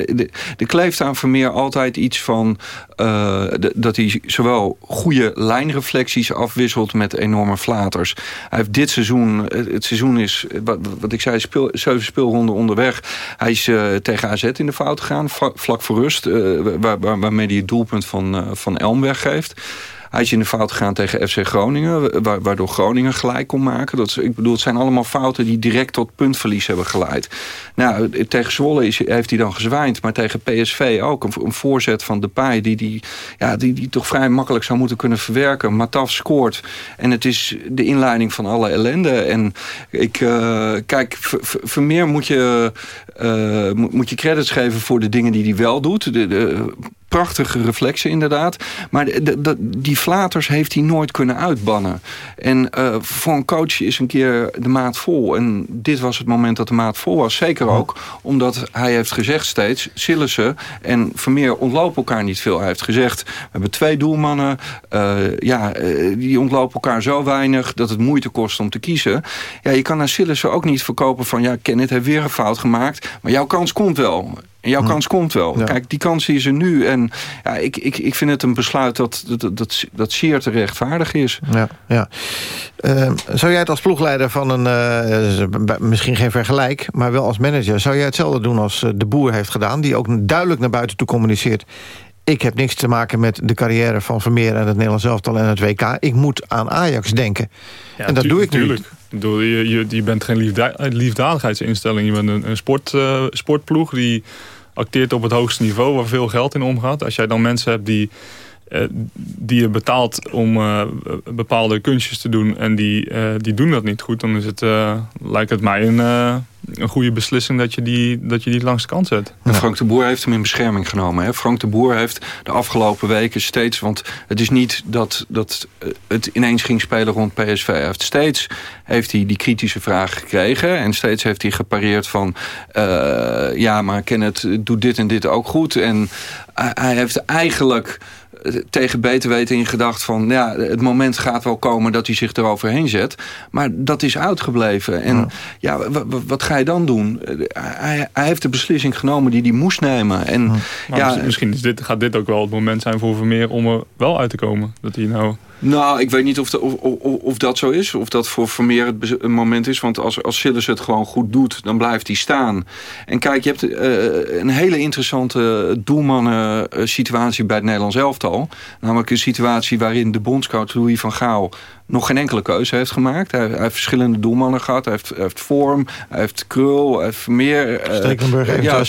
er kleeft aan Vermeer altijd iets van de, dat hij zowel goede lijnreflecties afwisselt met enorme flaters. Hij heeft dit seizoen, het seizoen is, wat, wat ik zei, speel, zeven speelronden onderweg. Hij is uh, tegen AZ in de fout gegaan, vlak voor rust, waar, waar, waarmee hij het doelpunt van, van Elm weggeeft. Hij is in de fout gegaan tegen FC Groningen, waardoor Groningen gelijk kon maken. Dat, ik bedoel, het zijn allemaal fouten die direct tot puntverlies hebben geleid. Nou, tegen Zwolle is, heeft hij dan gezwijnd, maar tegen PSV ook. Een, een voorzet van Depay die, die, ja, die, die toch vrij makkelijk zou moeten kunnen verwerken. Mataf scoort en het is de inleiding van alle ellende. En ik, uh, kijk, Vermeer moet je, uh, moet je credits geven voor de dingen die hij wel doet. De, de, prachtige reflexen inderdaad. Maar de, de, die flaters heeft hij nooit kunnen uitbannen. En uh, voor een coach is een keer de maat vol. En dit was het moment dat de maat vol was. Zeker ook omdat hij heeft gezegd steeds... Sillissen en Vermeer ontlopen elkaar niet veel. Hij heeft gezegd, we hebben twee doelmannen. Uh, ja, uh, die ontlopen elkaar zo weinig dat het moeite kost om te kiezen. Ja, je kan naar Sillissen ook niet verkopen van... ja, Kenneth heeft weer een fout gemaakt, maar jouw kans komt wel. En jouw kans komt wel. Ja. Kijk, die kans is er nu. En ja, ik, ik, ik vind het een besluit dat, dat, dat, dat zeer te rechtvaardig is. Ja, ja. Uh, zou jij het als ploegleider van een... Uh, misschien geen vergelijk, maar wel als manager... zou jij hetzelfde doen als de boer heeft gedaan... die ook duidelijk naar buiten toe communiceert... ik heb niks te maken met de carrière van Vermeer... en het Nederlands elftal en het WK. Ik moet aan Ajax denken. Ja, en dat doe ik Je, je, je bent geen liefda liefdadigheidsinstelling. Je bent een, sport, uh, sportploeg die acteert op het hoogste niveau... waar veel geld in omgaat. Als jij dan mensen hebt die, die je betaalt om uh, bepaalde kunstjes te doen... en die, uh, die doen dat niet goed... dan is het, lijkt het mij een, een goede beslissing dat je, die, dat je die langs de kant zet. En Frank de Boer heeft hem in bescherming genomen. Hè? Frank de Boer heeft de afgelopen weken steeds... want het is niet dat, dat het ineens ging spelen rond PSV. Hij heeft steeds heeft hij die kritische vraag gekregen. En steeds heeft hij gepareerd van... Uh, ja, maar Kenneth doet dit en dit ook goed. En hij heeft eigenlijk tegen beter weten in gedacht van... ja, het moment gaat wel komen dat hij zich eroverheen zet. Maar dat is uitgebleven. En ja, wat ga je dan doen? Hij, hij, heeft de beslissing genomen die hij moest nemen. En, ja, misschien is dit, gaat dit ook wel het moment zijn voor Vermeer om er wel uit te komen. Dat hij nou... Nou, ik weet niet of, of, of, of, dat zo is. Of dat voor Vermeer het moment is. Want als, als het gewoon goed doet, dan blijft hij staan. En kijk, je hebt uh, een hele interessante doelmannen situatie bij het Nederlands elftal. Namelijk een situatie waarin de bondscoach Louis van Gaal nog geen enkele keuze heeft gemaakt. Hij, heeft verschillende doelmannen gehad. Hij heeft, heeft Vorm, hij heeft Krul, hij heeft meer... Eh, Stekelenburg, uh, ja,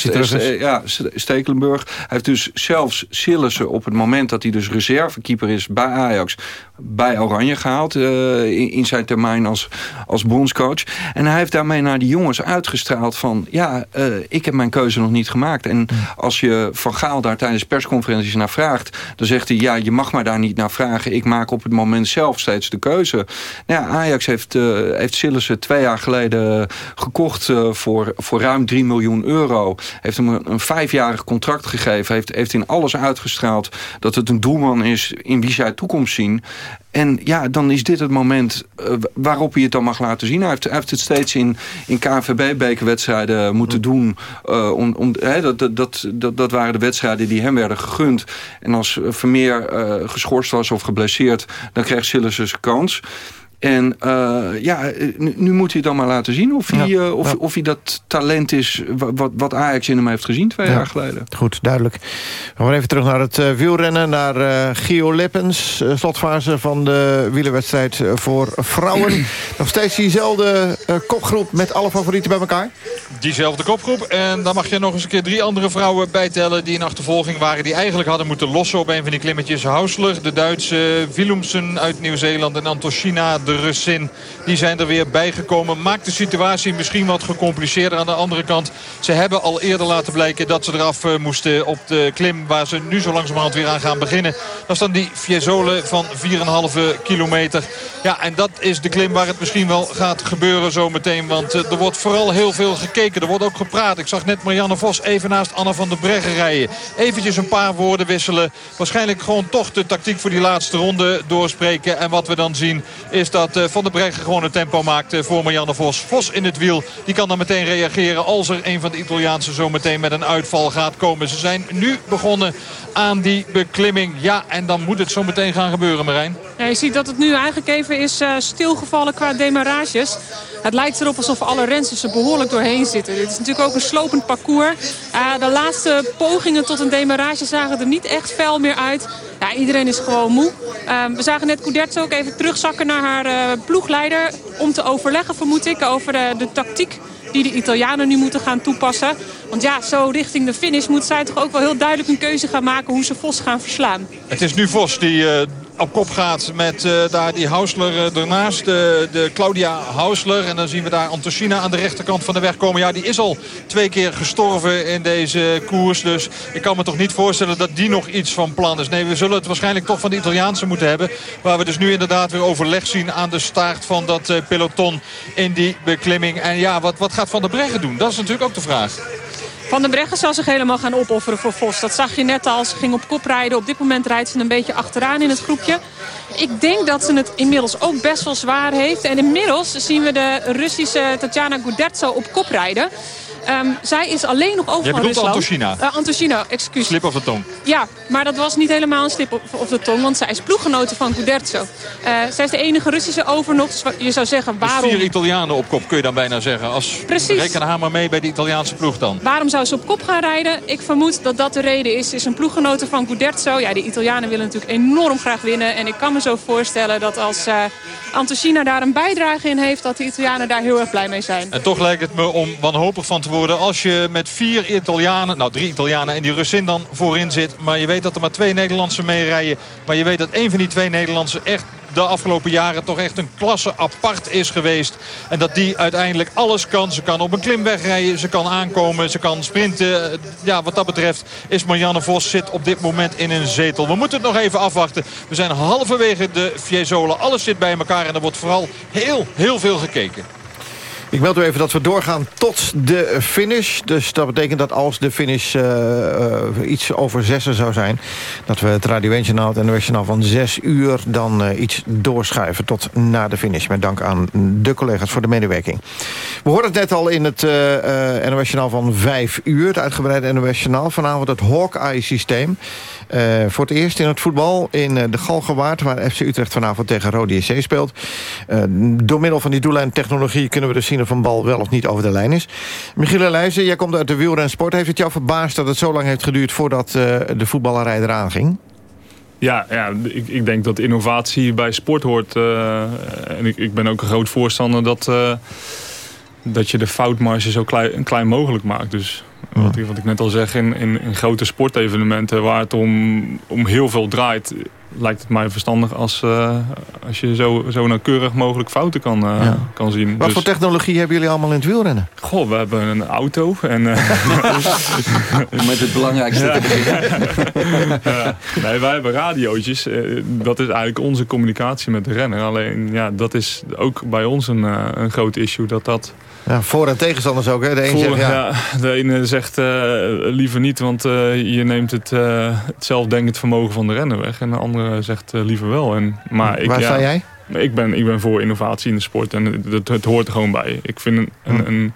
ja, Stekelenburg. Hij heeft dus zelfs Sillissen op het moment dat hij dus reservekeeper is bij Ajax... bij Oranje gehaald uh, in, zijn termijn als, als bondscoach. En hij heeft daarmee naar die jongens uitgestraald van... ja, uh, ik heb mijn keuze nog niet gemaakt. En als je Van Gaal daar tijdens persconferenties naar vraagt... dan zegt hij, ja, je mag maar daar niet naar vragen. Ik maak op het moment zelf steeds de keuze. Nou ja, Ajax heeft, uh, heeft twee jaar geleden gekocht voor, voor ruim 3 miljoen euro. Heeft hem een, een, vijfjarig contract gegeven. Heeft, heeft in alles uitgestraald dat het een doelman is in wie zij toekomst zien. En ja, dan is dit het moment uh, waarop hij het dan mag laten zien. Hij heeft, hij heeft het steeds in, in KNVB-bekerwedstrijden moeten mm. doen. Uh, om, om, he, dat, dat, dat, dat waren de wedstrijden die hem werden gegund. En als Vermeer uh, geschorst was of geblesseerd... dan kreeg Sillissen kans. En uh, ja, nu, nu, moet hij dan maar laten zien of hij, uh, of, ja. of hij dat talent is wat, wat Ajax in hem heeft gezien twee ja. jaar geleden. Goed, duidelijk. We gaan even terug naar het uh, wielrennen, naar uh, Gio Lippens. slotfase van de wielerwedstrijd voor vrouwen. Nog steeds diezelfde kopgroep met alle favorieten bij elkaar? Diezelfde kopgroep. En dan mag je nog eens een keer drie andere vrouwen bijtellen... die in achtervolging waren, die eigenlijk hadden moeten lossen op een van die klimmetjes. Hausler, de Duitse, Willumsen uit Nieuw-Zeeland en Antoshina, de Russin. Die zijn er weer bijgekomen. Maakt de situatie misschien wat gecompliceerder aan de andere kant. Ze hebben al eerder laten blijken dat ze eraf uh, moesten op de klim... waar ze nu zo langzamerhand weer aan gaan beginnen. Dat is dan die Fiesole van 4,5 kilometer. Ja, en dat is de klim waar het misschien wel gaat gebeuren zometeen. Want uh, er wordt vooral heel veel gekeken. Er wordt ook gepraat. Ik zag net Marianne Vos even naast Anna van der Breggen rijden. Eventjes een paar woorden wisselen. Waarschijnlijk gewoon toch de tactiek voor die laatste ronde doorspreken. En wat we dan zien is dat dat uh, Van der Breggen gewoon een tempo maakt uh, voor Marianne Vos. Vos in het wiel. Die kan dan meteen reageren als er een van de Italiaanse zo meteen met een uitval gaat komen. Ze zijn nu begonnen aan die beklimming. Ja, en dan moet het zo meteen gaan gebeuren, Marijn. Ja, je ziet dat het nu eigenlijk even is uh, stilgevallen qua demarages. Het lijkt erop alsof alle rensters er behoorlijk doorheen zitten. Dit is natuurlijk ook een slopend parcours. Uh, de laatste pogingen tot een demarage zagen er niet echt fel meer uit. Ja, iedereen is gewoon moe. Uh, we zagen net Coudertz ook even terugzakken naar haar ploegleider... om te overleggen, vermoed ik, over de tactiek die de Italianen nu moeten gaan toepassen. Want ja, zo richting de finish moet zij toch ook wel heel duidelijk een keuze gaan maken... hoe ze Vos gaan verslaan. Het is nu Vos die uh, op kop gaat met uh, daar die Hausler uh, ernaast. de Claudia Hausler. En dan zien we daar Antoshina aan de rechterkant van de weg komen. Ja, die is al twee keer gestorven in deze koers. Dus ik kan me toch niet voorstellen dat die nog iets van plan is. Nee, we zullen het waarschijnlijk toch van de Italiaanse moeten hebben. Waar we dus nu inderdaad weer overleg zien aan de staart van dat peloton in die beklimming. En ja, wat, wat gaat Van der Breggen doen? Dat is natuurlijk ook de vraag. Van den Breggen zal zich helemaal gaan opofferen voor Vos. Dat zag je net al. Ze ging op kop rijden. Op dit moment rijdt ze een beetje achteraan in het groepje. Ik denk dat ze het inmiddels ook best wel zwaar heeft. En inmiddels zien we de Russische Tatjana Guderzo op kop rijden. Um, zij is alleen nog over Je bedoelt Rusland. Antoshina? Uh, Antoshina, excuus. Slip of de tong. Ja, maar dat was niet helemaal een slip of de tong. Want zij is ploeggenote van Guderzo. Uh, zij is de enige Russische over nog. Je zou zeggen, waarom... Dus vier Italianen op kop kun je dan bijna zeggen. Als Precies. Reken haar maar mee bij de Italiaanse ploeg dan. Waarom zou ze op kop gaan rijden? Ik vermoed dat dat de reden is. Ze is een ploeggenote van Guderzo. Ja, de Italianen willen natuurlijk enorm graag winnen. En ik kan me zo voorstellen dat als uh, Antoshina daar een bijdrage in heeft... dat de Italianen daar heel erg blij mee zijn. En toch lijkt het me om wanhopig van te worden... als je met vier Italianen, nou drie Italianen en die Russin dan voorin zit. Maar je weet dat er maar twee Nederlandse mee rijden. Maar je weet dat één van die twee Nederlandse echt de afgelopen jaren toch echt een klasse apart is geweest. En dat die uiteindelijk alles kan. Ze kan op een klimweg rijden, ze kan aankomen, ze kan sprinten. Ja, wat dat betreft is Marianne Vos zit op dit moment in een zetel. We moeten het nog even afwachten. We zijn halverwege de Fiesole. Alles zit bij elkaar en er wordt vooral heel, heel veel gekeken. Ik meld u even dat we doorgaan tot de finish. Dus dat betekent dat als de finish uh, uh, iets over zessen zou zijn... dat we het Radio 1 Journaal, het NOS Journaal van zes uur... dan uh, iets doorschuiven tot na de finish. Met dank aan de collega's voor de medewerking. We hoorden het net al in het NOS Journaal van vijf uur. Het uitgebreide NOS Journaal. Vanavond het Hawkeye-systeem. Uh, voor het eerst in het voetbal in uh, de Galgenwaard... waar FC Utrecht vanavond tegen Rode JC speelt. Uh, door middel van die doellijntechnologie kunnen we dus zien... of een bal wel of niet over de lijn is. Michiel Leijzen, jij komt uit de wielrensport. Heeft het jou verbaasd dat het zo lang heeft geduurd... voordat de voetballerij eraan ging? Ja, ja ik, ik denk dat innovatie bij sport hoort. en ik, ik ben ook een groot voorstander dat, dat je de foutmarge zo klein, klein mogelijk maakt. Dus wat, wat, ik net al zeg, in, in, in, grote sportevenementen waar het om, om heel veel draait... lijkt het mij verstandig als, uh, als je zo, zo nauwkeurig mogelijk fouten kan, uh, ja. kan zien. Wat dus, voor technologie hebben jullie allemaal in het wielrennen? Goh, we hebben een auto. En, uh, Met het belangrijkste ja. te beginnen. ja. Nee, wij hebben radiootjes. dat is eigenlijk onze communicatie met de renner. Alleen ja, dat is ook bij ons een, een groot issue dat dat... Ja, voor- en tegenstanders ook, hè? De, een voor, zegt, ja. ja. de ene zegt uh, liever niet, want uh, je neemt het, uh, het zelfdenkend vermogen van de renner weg. En de andere zegt liever wel. En, maar ik, Waar ja, sta jij? Ik ben, ik ben voor innovatie in de sport en het, het, hoort er gewoon bij. Ik vind een, een, een,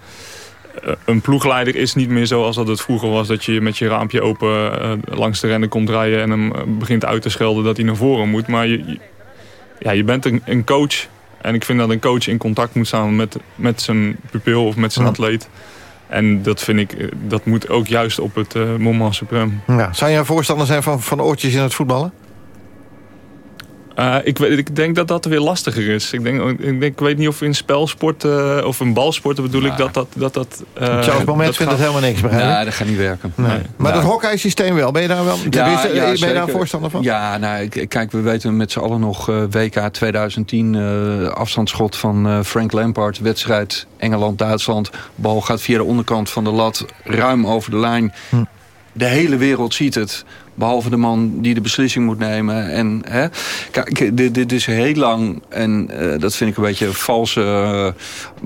een, ploegleider is niet meer zoals dat het vroeger was. Dat je met je raampje open langs de renner komt rijden en hem begint uit te schelden dat hij naar voren moet. Maar je, je ja, je bent een, een coach en ik vind dat een coach in contact moet staan met, met zijn pupil of met zijn ja. atleet. En dat vind ik, dat moet ook juist op het uh, moment supreme. Ja. Zou je voorstander zijn van, van oortjes in het voetballen? Uh, ik, ik, denk dat dat weer lastiger is. Ik, denk, ik, denk, ik weet niet of in spelsport uh, of in balsport bedoel ja. ik dat dat... dat, dat uh, Charles Moment vindt het helemaal niks, begrijp Ja, dat gaat niet werken. Nee. Nee. Maar ja. dat hockey-systeem wel, ben je daar wel ja, ja, ben je zeker. daar voorstander van? Ja, nou, kijk, we weten met z'n allen nog WK 2010 afstandsschot van Frank Lampard. Wedstrijd Engeland-Duitsland. Bal gaat via de onderkant van de lat ruim over de lijn. Hm. De hele wereld ziet het. Behalve de man die de beslissing moet nemen. En, hè, kijk, dit, dit is heel lang, en uh, dat vind ik een beetje een valse uh,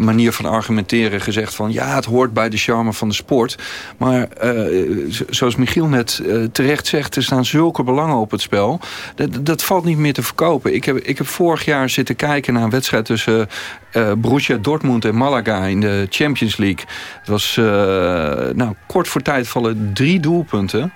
manier van argumenteren, gezegd van ja, het hoort bij de charme van de sport. Maar uh, zoals Michiel net terecht zegt, er staan zulke belangen op het spel. Dat, dat valt niet meer te verkopen. Ik heb, ik heb vorig jaar zitten kijken naar een wedstrijd tussen Borussia Dortmund en Malaga in de Champions League. Het was nou, kort voor tijd vallen drie doelpunten.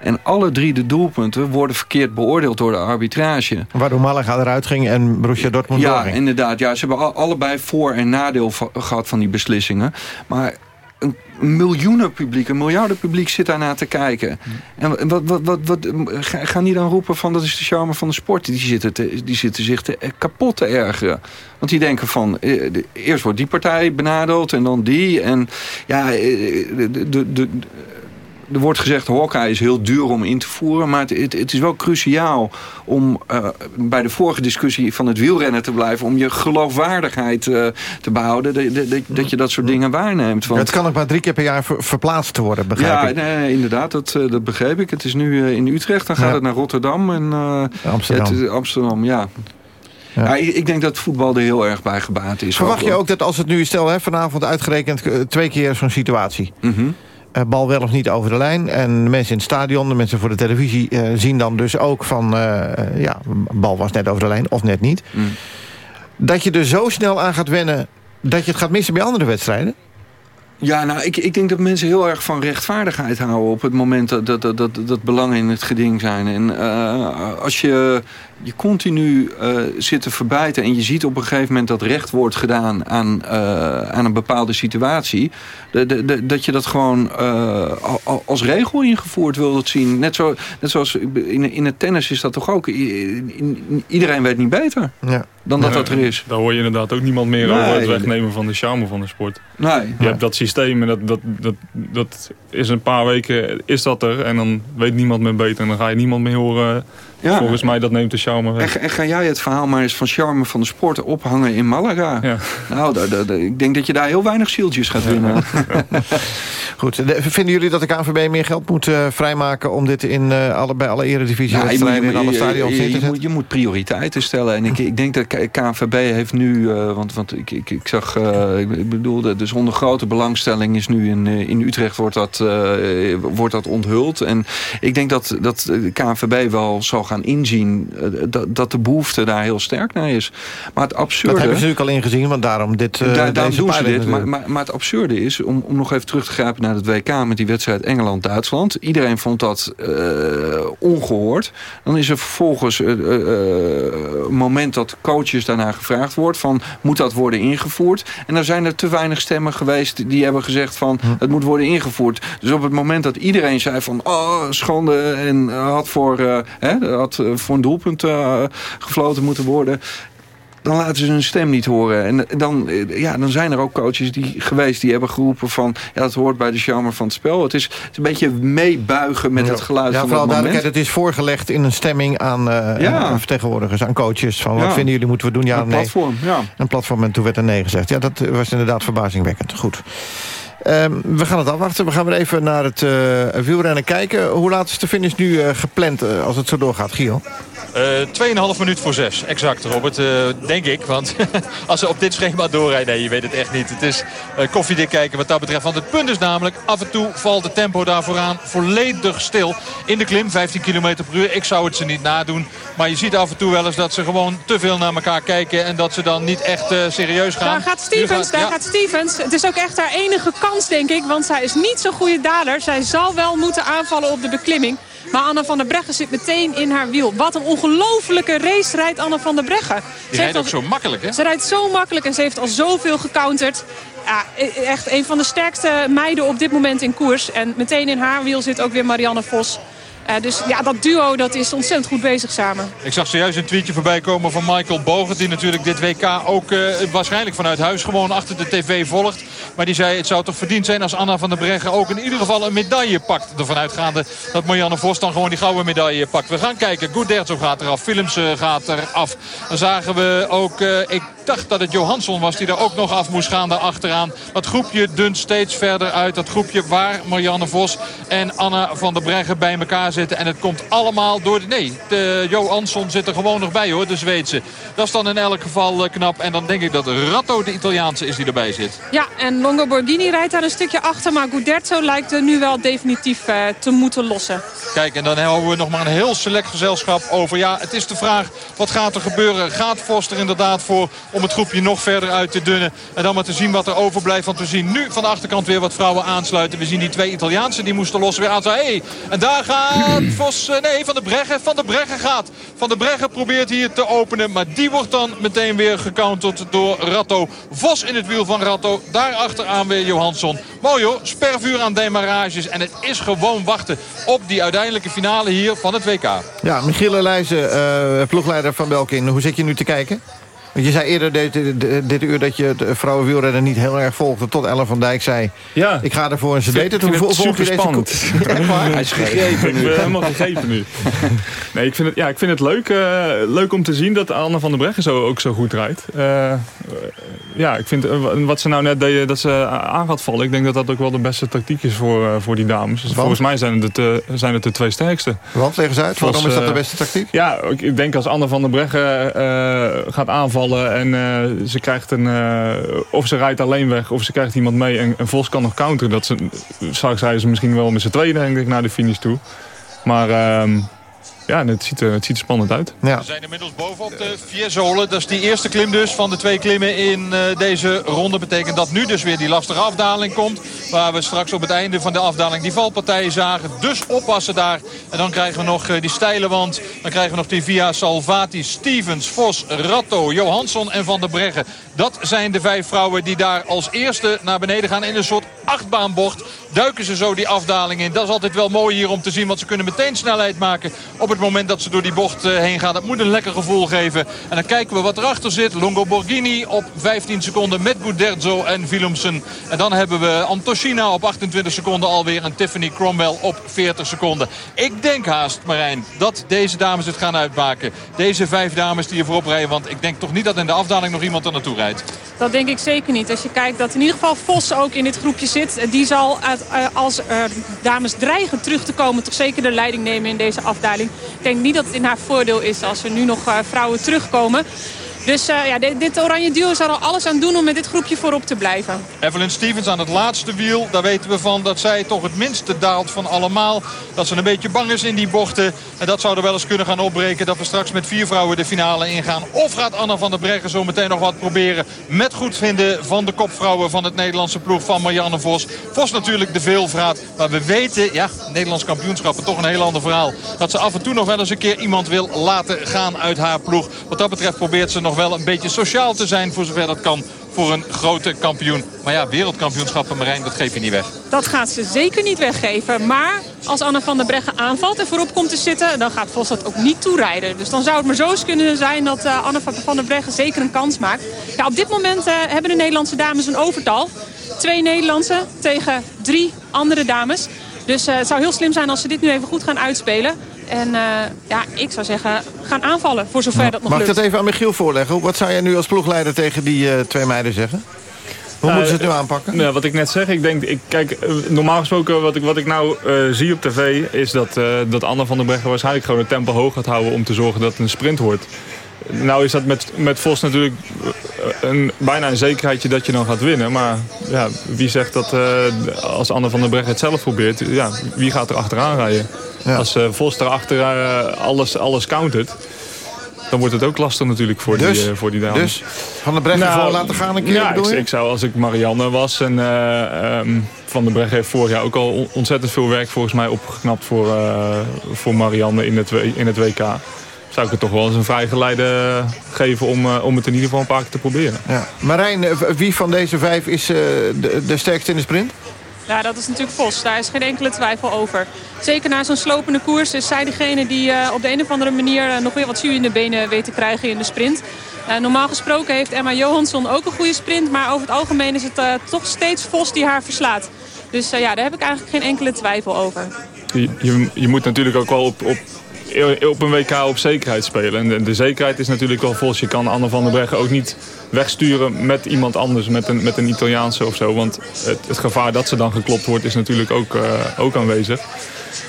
En alle drie de doelpunten worden verkeerd beoordeeld door de arbitrage. Waardoor Malaga eruit ging en Borussia Dortmund Ja, doorging. inderdaad. Ja, ze hebben allebei voor- en nadeel gehad van die beslissingen. Maar een miljoenen publiek, een miljarden publiek zit daarna te kijken. En wat, wat, wat, wat, gaan die dan roepen van dat is de charme van de sport? Die zitten, te, die zitten zich te, kapot te ergeren. Want die denken van, eerst wordt die partij benadeeld en dan die. En ja, de, de, de er wordt gezegd, Hawkeye is heel duur om in te voeren. Maar het, het, het is wel cruciaal om uh, bij de vorige discussie van het wielrennen te blijven. Om je geloofwaardigheid uh, te behouden. Dat, je dat soort dingen waarneemt. Want... Ja, het kan ook maar drie keer per jaar ver, verplaatst worden, begrijp ja, ik. Nee, inderdaad, dat, uh, dat begreep ik. Het is nu in Utrecht, dan gaat ja. het naar Rotterdam. En, Amsterdam. Het, Amsterdam, ja. Ja. Ja, ik, denk dat voetbal er heel erg bij gebaat is. Verwacht je ook dat als het nu, stel hè, vanavond uitgerekend twee keer zo'n situatie... Mm -hmm. Uh, bal wel of niet over de lijn. En de mensen in het stadion, de mensen voor de televisie... Uh, zien dan dus ook van... Uh, ja, bal was net over de lijn of net niet. Mm. Dat je er zo snel aan gaat wennen... dat je het gaat missen bij andere wedstrijden? Ja, nou, ik, ik denk dat mensen heel erg van rechtvaardigheid houden... op het moment dat, dat, dat, dat belangen in het geding zijn. En als je je continu uh, zit te verbijten... en je ziet op een gegeven moment dat recht wordt gedaan aan, uh, aan een bepaalde situatie... De, de, dat je dat gewoon als regel ingevoerd wilt zien. Net, zo, net zoals in, in het tennis is dat toch ook... iedereen weet niet beter ja. Dan dat dat er is. Daar hoor je inderdaad ook niemand meer nee, over het wegnemen van de charme van de sport. Nee. Je hebt dat systeem en dat, dat, dat, dat is een paar weken is dat er... en dan weet niemand meer beter en dan ga je niemand meer horen... Ja. Volgens mij, dat neemt de charme weg. En, en, ga jij het verhaal maar eens van charme van de sport ophangen in Malaga? Ja. Nou, ik denk dat je daar heel weinig zieltjes gaat winnen. Goed, de- vinden jullie dat de KNVB meer geld moet eh, vrijmaken... om dit in, eh, alle, bij alle Ja, eredivisiewedstrijden moet, in alle stadions in te je zetten? moet, je moet prioriteiten stellen. En ik, ik denk dat KNVB heeft nu... eh, want want ik, ik, ik zag... eh, ik, ik bedoelde, dus onder grote belangstelling is nu in, eh, in Utrecht wordt dat, eh, wordt dat onthuld. En ik denk dat, dat de KNVB wel zal gaan inzien... eh, dat, dat de behoefte daar heel sterk naar is. Maar het absurde... Dat hebben ze natuurlijk al ingezien, want daarom dit... Daar, daarom deze doen ze dit. Maar, maar, maar het absurde is, om, om nog even terug te grijpen naar het WK... met die wedstrijd Engeland-Duitsland. Iedereen vond dat eh, ongehoord. Dan is er vervolgens een moment dat coaches daarna gevraagd wordt... van moet dat worden ingevoerd? En dan zijn er te weinig stemmen geweest die hebben gezegd van... het moet worden ingevoerd. Dus op het moment dat iedereen zei van... oh, schande en had voor, hè, eh, voor een doelpunt eh, gefloten moeten worden dan laten ze hun stem niet horen. En dan, eh, ja, dan zijn er ook coaches die geweest die hebben geroepen van... ja, dat hoort bij de charme van het spel. Het is, het is een beetje meebuigen met het geluid ja, van vooral duidelijkheid, het is voorgelegd in een stemming aan Ja. aan vertegenwoordigers, aan coaches. Van wat vinden jullie moeten we doen, ja Een of nee? platform, ja. Een platform en toen werd er nee gezegd. Ja, dat was inderdaad verbazingwekkend. Goed. Ehm, we gaan het afwachten. We gaan weer even naar het eh, wielrennen kijken. Hoe laat is de finish nu eh, gepland eh, als het zo doorgaat, Giel? Eh 2,5 minuut voor 6, exact Robert, eh, denk ik. Want als ze op dit schema doorrijden, nee je weet het echt niet. Het is koffiedik kijken wat dat betreft. Want het punt is namelijk, af en toe valt de tempo daar vooraan volledig stil. In de klim, 15 km per uur. Ik zou het ze niet nadoen. Maar je ziet af en toe wel eens dat ze gewoon te veel naar elkaar kijken. En dat ze dan niet echt eh, serieus gaan. Daar gaat Stevens, daar ja. gaat Stevens. Het is ook echt haar enige kans, denk ik. Want zij is niet zo'n goede daler. Zij zal wel moeten aanvallen op de beklimming. Maar Anne van der Breggen zit meteen in haar wiel. Wat een ongelofelijke race rijdt Anne van der Breggen. Ze Die rijdt ook zo makkelijk, hè? Ze rijdt zo makkelijk en ze heeft al zoveel gecounterd. Ja, e- echt een van de sterkste meiden op dit moment in koers. En meteen in haar wiel zit ook weer Marianne Vos. Eh, dus ja, dat duo dat is ontzettend goed bezig samen. Ik zag zojuist een tweetje voorbij komen van Michael Bogert... die natuurlijk dit WK ook eh, waarschijnlijk vanuit huis gewoon achter de tv volgt. Maar die zei het zou toch verdiend zijn als Anna van der Breggen... ook in ieder geval een medaille pakt. Ervan uitgaande dat Marianne Vos dan gewoon die gouden medaille pakt. We gaan kijken. Gouderzo gaat eraf. Philips eh, gaat eraf. Dan zagen we ook... ik dacht dat het Johansson was die er ook nog af moest gaan daar achteraan. Dat groepje dunt steeds verder uit. Dat groepje waar Marianne Vos en Anna van der Breggen bij elkaar zitten. En het komt allemaal door de... Nee, de Johansson zit er gewoon nog bij hoor, de Zweedse. Dat is dan in elk geval eh, knap. En dan denk ik dat Ratto de Italiaanse is die erbij zit. Ja, en Longo Borghini rijdt daar een stukje achter. Maar Gouderzo lijkt er nu wel definitief eh, te moeten lossen. Kijk, en dan hebben we nog maar een heel select gezelschap over. Ja, het is de vraag, wat gaat er gebeuren? Gaat Vos er inderdaad voor om het groepje nog verder uit te dunnen? En dan maar te zien wat er overblijft. Want we zien nu van de achterkant weer wat vrouwen aansluiten. We zien die twee Italiaanse, die moesten lossen weer aan. Hey, en daar Vos, eh, nee, Van de Breggen. Van de Breggen gaat. Van de Breggen probeert hier te openen. Maar die wordt dan meteen weer gecounterd door Ratto. Vos in het wiel van Ratto. Daar achteraan weer Johansson. Mooi hoor, spervuur aan demarages. En het is gewoon wachten op die uiteindelijke finale hier van het WK. Ja, Michiel Leijzen, eh ploegleider van Belkin. Hoe zit je nu te kijken? Want je zei eerder dit, dit, dit uur dat je het vrouwenwielrennen niet heel erg volgde... tot Ellen van Dijk zei, Ja. ik ga ervoor en ze deed het. vind Hoe het volg je deze waar? Hij is gegrepen Ik nu. ben helemaal gegrepen nu. Nee, ik vind het, ja, ik vind het leuk, eh, leuk om te zien dat Anne van der Breggen zo, ook zo goed rijdt. Eh, eh, ja, ik vind wat ze nou net deden, dat ze aan gaat vallen. Ik denk dat dat ook wel de beste tactiek is voor, eh, voor die dames. Dus volgens mij zijn het, de, zijn het de twee sterkste. Want, leg eens uit, waarom is dat de beste tactiek? Ja, ik- denk als Anne van der Breggen eh, gaat aanvallen en eh, ze krijgt een... eh, of ze rijdt alleen weg of ze krijgt iemand mee en, en Vos kan nog counteren. Dat ze, straks rijden ze misschien wel met z'n tweeën denk ik naar de finish toe. Maar ehm, ja, het ziet, er, het ziet er spannend uit. Ja. We zijn inmiddels bovenop de Vierzolen. Dat is die eerste klim dus van de twee klimmen in eh, deze ronde. Betekent dat nu dus weer die lastige afdaling komt. Waar we straks op het einde van de afdaling die valpartijen zagen. Dus oppassen daar. En dan krijgen we nog eh, die steile wand. Dan krijgen we nog die via Salvati, Stevens, Vos, Ratto, Johansson en Van der Breggen. Dat zijn de vijf vrouwen die daar als eerste naar beneden gaan in een soort achtbaanbocht. Duiken ze zo die afdaling in. Dat is altijd wel mooi hier om te zien. Want ze kunnen meteen snelheid maken op het moment dat ze door die bocht eh, heen gaan. Dat moet een lekker gevoel geven. En dan kijken we wat erachter zit. Longo Borghini op 15 seconden met Guderzo en Willumsen. En dan hebben we Antoshina op 28 seconden alweer. En Tiffany Cromwell op 40 seconden. Ik denk haast, Marijn, dat deze dames het gaan uitmaken. Deze vijf dames die er voorop rijden. Want ik denk toch niet dat in de afdaling nog iemand er naartoe rijdt. Dat denk ik zeker niet. Als je kijkt dat in ieder geval Vos ook in dit groepje zit. Die zal eh, als er dames dreigen terug te komen... toch zeker de leiding nemen in deze afdaling. Ik denk niet dat het in haar voordeel is als er nu nog eh, vrouwen terugkomen. Dus uh, ja, dit, dit, oranje duo zal er alles aan doen om met dit groepje voorop te blijven. Evelyn Stevens aan het laatste wiel. Daar weten we van dat zij toch het minste daalt van allemaal. Dat ze een beetje bang is in die bochten. En dat zou er wel eens kunnen gaan opbreken. Dat we straks met vier vrouwen de finale ingaan. Of gaat Anna van der Breggen zo meteen nog wat proberen. Met goed vinden van de kopvrouwen van het Nederlandse ploeg van Marianne Vos. Vos natuurlijk de veelvraat. Maar we weten, ja, Nederlands kampioenschappen toch een heel ander verhaal. Dat ze af en toe nog wel eens een keer iemand wil laten gaan uit haar ploeg. Wat dat betreft probeert ze nog wel een beetje sociaal te zijn voor zover dat kan voor een grote kampioen. Maar ja, wereldkampioenschappen Marijn, dat geef je niet weg. Dat gaat ze zeker niet weggeven. Maar als Anne van der Breggen aanvalt en voorop komt te zitten... dan gaat Vos dat ook niet toerijden. Dus dan zou het maar zo eens kunnen zijn dat uh, Anne van der Breggen zeker een kans maakt. Ja, op dit moment uh, hebben de Nederlandse dames een overtal. Twee Nederlandse tegen drie andere dames. Dus uh, het zou heel slim zijn als ze dit nu even goed gaan uitspelen. En uh, ja, ik zou zeggen, gaan aanvallen voor zover ja. dat nog Mag lukt. ik dat even aan Michiel voorleggen? Wat zou jij nu als ploegleider tegen die uh, twee meiden zeggen? Hoe uh, moeten ze het nu aanpakken? Ja, wat ik net zeg, ik denk, ik, kijk, normaal gesproken wat ik, wat ik nou zie op tv... is dat, dat Anne van der Breggen waarschijnlijk gewoon het tempo hoog gaat houden... om te zorgen dat het een sprint wordt. Nou is dat met, met Vos natuurlijk een, bijna een zekerheidje dat je dan gaat winnen. Maar ja, wie zegt dat uh, als Anne van der Breggen het zelf probeert... Ja, wie gaat er achteraan rijden? Ja. Als uh, Vos erachter uh, alles, alles countert... dan wordt het ook lastig natuurlijk voor dus, die, uh, voor die dames. Dus Van der Breggen nou, gewoon laten gaan een keer, ja, ik, zou als ik Marianne was... en um, Van der Breggen heeft vorig jaar ook al ontzettend veel werk volgens mij opgeknapt... voor, voor Marianne in het, in het WK zou ik het toch wel eens een vrijgeleide geven om, uh, om het in ieder geval een paar keer te proberen. Ja. Marijn, wie van deze vijf is uh, de, de sterkste in de sprint? Ja, dat is natuurlijk Vos. Daar is geen enkele twijfel over. Zeker na zo'n slopende koers is zij degene die uh, op de een of andere manier nog weer wat zuur in de benen weet te krijgen in de sprint. normaal gesproken heeft Emma Johansson ook een goede sprint. Maar over het algemeen is het toch steeds Vos die haar verslaat. Dus ja, daar heb ik eigenlijk geen enkele twijfel over. Je, je, je moet natuurlijk ook wel op, op op een WK op zekerheid spelen. En de, zekerheid is natuurlijk wel Vos. Je kan Anne van der Breggen ook niet wegsturen met iemand anders, met een, met een Italiaanse of zo. Want het, gevaar dat ze dan geklopt wordt is natuurlijk ook, uh, ook aanwezig.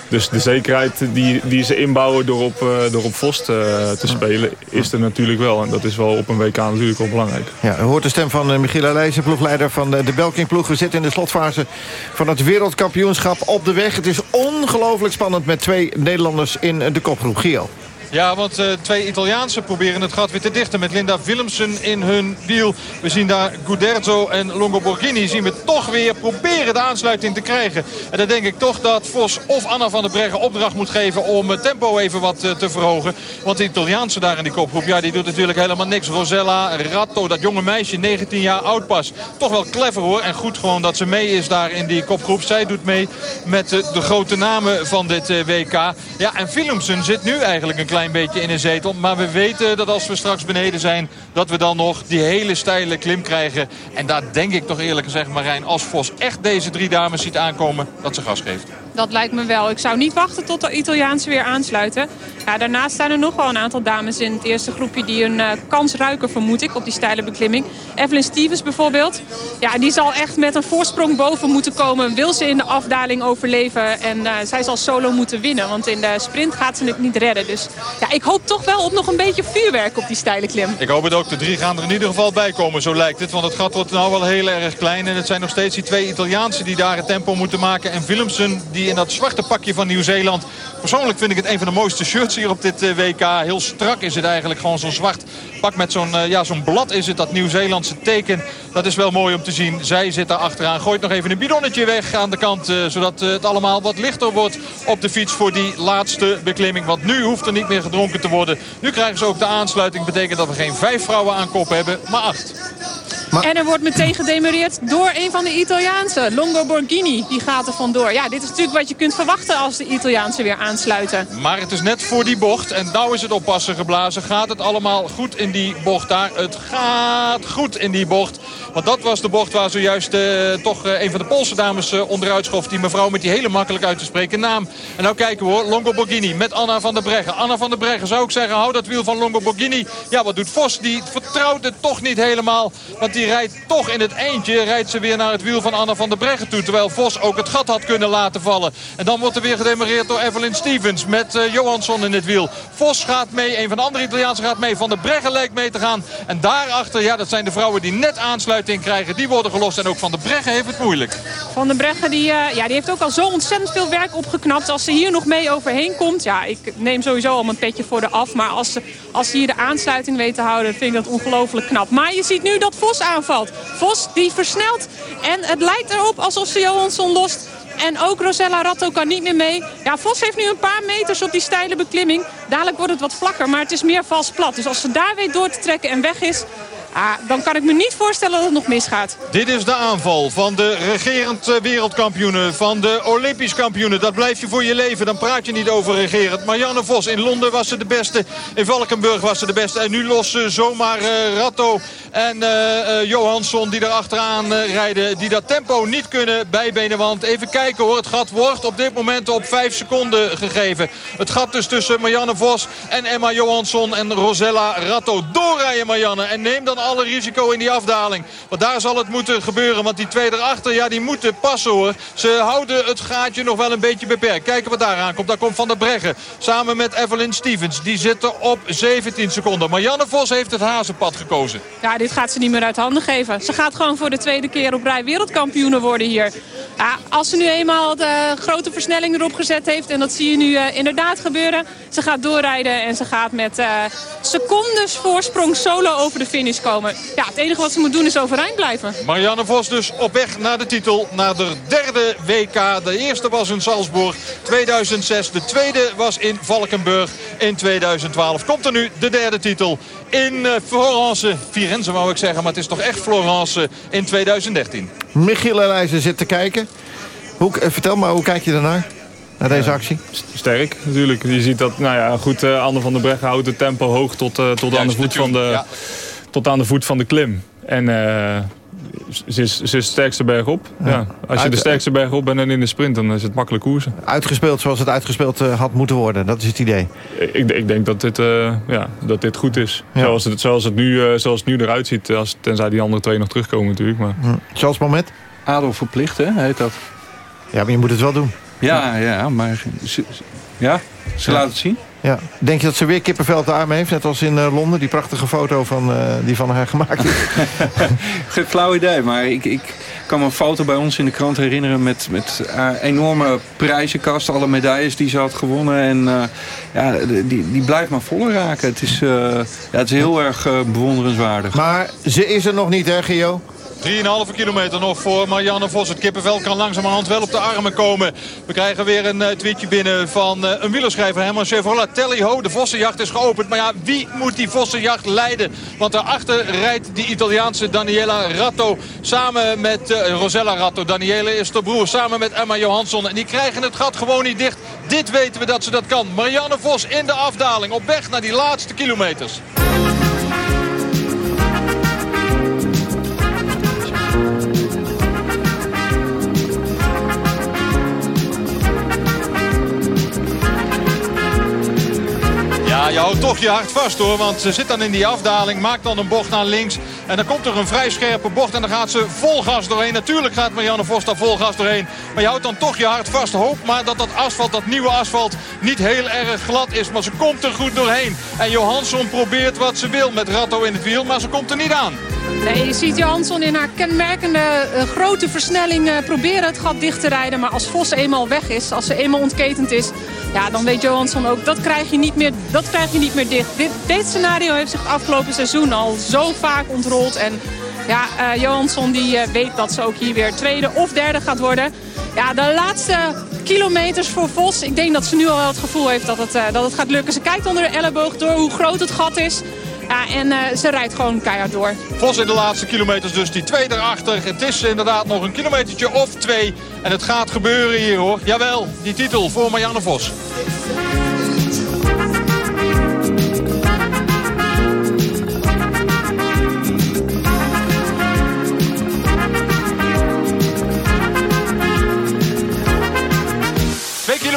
Dus de zekerheid die, die ze inbouwen door op, uh, door op Vos te, te, spelen is er natuurlijk wel. En dat is wel op een WK natuurlijk wel belangrijk. Ja, u hoort de stem van uh, Michiel Leijzen, ploegleider van de, de Belking-ploeg. We zitten in de slotfase van het wereldkampioenschap op de weg. Het is ongelooflijk spannend met twee Nederlanders in de kopgroep. Gio. Ja, want uh, twee Italiaanse proberen het gat weer te dichten met Linda Willemsen in hun wiel. We zien daar Guderzo en Longo Borghini zien we toch weer proberen de aansluiting te krijgen. En dan denk ik toch dat Vos of Anna van der Breggen opdracht moet geven om het tempo even wat uh, te verhogen. Want de Italiaanse daar in die kopgroep, ja die doet natuurlijk helemaal niks. Rosella Ratto, dat jonge meisje, 19 jaar oud pas. Toch wel clever hoor en goed gewoon dat ze mee is daar in die kopgroep. Zij doet mee met uh, de grote namen van dit WK. Ja, en Willemsen zit nu eigenlijk een klein klein beetje in een zetel. Maar we weten dat als we straks beneden zijn... dat we dan nog die hele steile klim krijgen. En daar denk ik toch eerlijk gezegd, Marijn... als Vos echt deze drie dames ziet aankomen, dat ze gas geeft. Dat lijkt me wel. Ik zou niet wachten tot de Italiaanse weer aansluiten. Ja, daarnaast staan er nog wel een aantal dames in het eerste groepje... die een uh, kans ruiken, vermoed ik, op die steile beklimming. Evelyn Stevens bijvoorbeeld. Ja, die zal echt met een voorsprong boven moeten komen. Wil ze in de afdaling overleven. En uh, zij zal solo moeten winnen. Want in de sprint gaat ze het niet redden. Dus ja, ik hoop toch wel op nog een beetje vuurwerk op die steile klim. Ik hoop het ook. De drie gaan er in ieder geval bij komen, zo lijkt het. Want het gat wordt nou wel heel erg klein. En het zijn nog steeds die twee Italiaanse die daar het tempo moeten maken. En Willemsen die in dat zwarte pakje van Nieuw-Zeeland. Persoonlijk vind ik het een van de mooiste shirts hier op dit WK. Heel strak is het eigenlijk. Gewoon zo'n zwart pak met zo'n uh, ja, zo'n blad is het. Dat Nieuw-Zeelandse teken. Dat is wel mooi om te zien. Zij zit daar achteraan. Gooit nog even een bidonnetje weg aan de kant. Uh, zodat het allemaal wat lichter wordt op de fiets voor die laatste beklimming. Want nu hoeft er niet meer gedronken te worden. Nu krijgen ze ook de aansluiting. Betekent dat we geen vijf vrouwen aan kop hebben, maar acht. Maar... En er wordt meteen gedemereerd door een van de Italiaanse. Longo Borghini, die gaat er vandoor. Ja, dit is natuurlijk wat je kunt verwachten als de Italiaanse weer aansluiten. Maar het is net voor die bocht. En nou is het oppassen geblazen. Gaat het allemaal goed in die bocht daar? Het gaat goed in die bocht. Want dat was de bocht waar zojuist uh, toch uh, een van de Poolse dames uh, onderuit schof. Die mevrouw met die hele makkelijk uit te spreken naam. En nou kijken we hoor. Longo Borghini met Anna van der Breggen. Anna van der Breggen zou ik zeggen, hou dat wiel van Longo Borghini. Ja, wat doet Vos? Die vertrouwt het toch niet helemaal. Want die die rijdt toch in het eentje. Rijdt ze weer naar het wiel van Anna van der Breggen toe. Terwijl Vos ook het gat had kunnen laten vallen. En dan wordt er weer gedemareerd door Evelyn Stevens. Met uh, Johansson in het wiel. Vos gaat mee. Een van de andere Italiaanse gaat mee. Van der Breggen lijkt mee te gaan. En daarachter, ja, dat zijn de vrouwen die net aansluiting krijgen. Die worden gelost. En ook Van der Breggen heeft het moeilijk. Van der Breggen die, uh, ja, die heeft ook al zo ontzettend veel werk opgeknapt. Als ze hier nog mee overheen komt. Ja, ik neem sowieso al mijn petje voor de af. Maar als ze, als ze hier de aansluiting weet te houden, vind ik dat ongelooflijk knap. Maar je ziet nu dat Vos aanvalt. Vos die versnelt. En het lijkt erop alsof ze Johansson lost. En ook Rosella Ratto kan niet meer mee. Ja, Vos heeft nu een paar meters op die steile beklimming. Dadelijk wordt het wat vlakker, maar het is meer vals plat. Dus als ze daar weet door te trekken en weg is... Ah, dan kan ik me niet voorstellen dat het nog misgaat. Dit is de aanval van de regerend eh, wereldkampioenen. Van de Olympisch kampioenen. Dat blijf je voor je leven. Dan praat je niet over regerend. Marianne Vos in Londen was ze de beste. In Valkenburg was ze de beste. En nu lossen zomaar uh, Ratto en uh, Johansson die er achteraan rijden. Die dat tempo niet kunnen bijbenen. Want even kijken hoor. Het gat wordt op dit moment op 5 seconden gegeven. Het gat dus tussen Marianne Vos en Emma Johansson en Rosella Ratto. Doorrijden Marianne. En neem dan alle risico in die afdaling. Want daar zal het moeten gebeuren. Want die twee erachter, ja, die moeten passen hoor. Ze houden het gaatje nog wel een beetje beperkt. Kijken wat daar aankomt. Daar komt Van der Breggen. Samen met Evelyn Stevens. Die zitten op 17 seconden. Marianne Vos heeft het hazenpad gekozen. Ja, dit gaat ze niet meer uit handen geven. Ze gaat gewoon voor de tweede keer op rij wereldkampioenen worden hier. Ja, als ze nu eenmaal de grote versnelling erop gezet heeft... en dat zie je nu uh, inderdaad gebeuren... ze gaat doorrijden en ze gaat met uh, secondes voorsprong solo over de finish komen. Ja, het enige wat ze moet doen is overeind blijven. Marianne Vos dus op weg naar de titel, naar de derde WK. De eerste was in Salzburg 2006, de tweede was in Valkenburg in 2012. Komt er nu de derde titel in uh, Florence, Firenze wou ik zeggen... maar het is toch echt Florence in 2013. Michiel Elijzen zit te kijken. Hoe, vertel maar, hoe kijk je daarnaar? Naar deze actie? Sterk, natuurlijk. Je ziet dat, nou ja, goed, uh, Anne van der Breggen houdt het tempo hoog tot, uh, tot, aan de voet van de, ja. Tot aan de voet van de klim. En uh, ze, is, ze is de sterkste berg op. Ja. ja. Als je Uit, de sterkste berg op bent en in de sprint, dan is het makkelijk koersen. Uitgespeeld zoals het uitgespeeld had moeten worden, dat is het idee. Ik, ik denk dat dit, ja, dat dit goed is. Ja. Zoals, het, zoals, het nu, zoals het nu eruit ziet, als, tenzij die andere twee nog terugkomen natuurlijk. Maar... Hm. Charles Moment? ADO verplicht, hè, heet dat. Ja, maar je moet het wel doen. Ja, ja, maar ze, ja, ze ja. laten het zien. Ja. Denk je dat ze weer kippenvel de arm heeft, net als in uh, Londen? Die prachtige foto van, uh, die van haar gemaakt is. Geen flauw idee, maar ik, ik kan me een foto bij ons in de krant herinneren... met, met uh, enorme prijzenkast, alle medailles die ze had gewonnen. En ja, die, die blijft maar voller raken. Het is, ja, het is heel erg bewonderenswaardig. Maar ze is er nog niet, hè, Gio? 3,5 kilometer nog voor Marianne Vos. Het kippenvel kan langzamerhand wel op de armen komen. We krijgen weer een uh, tweetje binnen van uh, een wielerschrijver. Herman Chevrolet. Telly ho, de Vossenjacht is geopend. Maar ja, wie moet die Vossenjacht leiden? Want daarachter rijdt die Italiaanse Daniela Ratto. Samen met uh, Rosella Ratto. Daniela is de broer. Samen met Emma Johansson. En die krijgen het gat gewoon niet dicht. Dit weten we dat ze dat kan. Marianne Vos in de afdaling. Op weg naar die laatste kilometers. Ja, je houdt toch je hart vast hoor. Want ze zit dan in die afdaling. Maakt dan een bocht naar links. En dan komt er een vrij scherpe bocht. En dan gaat ze vol gas doorheen. Natuurlijk gaat Marianne Vos daar vol gas doorheen. Maar je houdt dan toch je hart vast. Hoop maar dat dat asfalt, dat nieuwe asfalt, niet heel erg glad is. Maar ze komt er goed doorheen. En Johansson probeert wat ze wil met Ratto in het wiel. Maar ze komt er niet aan. Nee, je ziet Johansson in haar kenmerkende uh, grote versnelling uh, proberen het gat dicht te rijden. Maar als Vos eenmaal weg is, als ze eenmaal ontketend is... Ja, dan weet Johansson ook, dat krijg je niet meer, dat krijg je niet meer dicht. Dit, dit scenario heeft zich het afgelopen seizoen al zo vaak ontrold. En ja, uh, Johansson die uh, weet dat ze ook hier weer tweede of derde gaat worden. Ja, de laatste kilometers voor Vos. Ik denk dat ze nu al het gevoel heeft dat het, uh, dat het gaat lukken. Ze kijkt onder de elleboog door hoe groot het gat is. Ja, en uh, ze rijdt gewoon keihard door. Vos in de laatste kilometers dus, die twee erachter. Het is inderdaad nog een kilometertje of twee. En het gaat gebeuren hier hoor. Jawel, die titel voor Marianne Vos.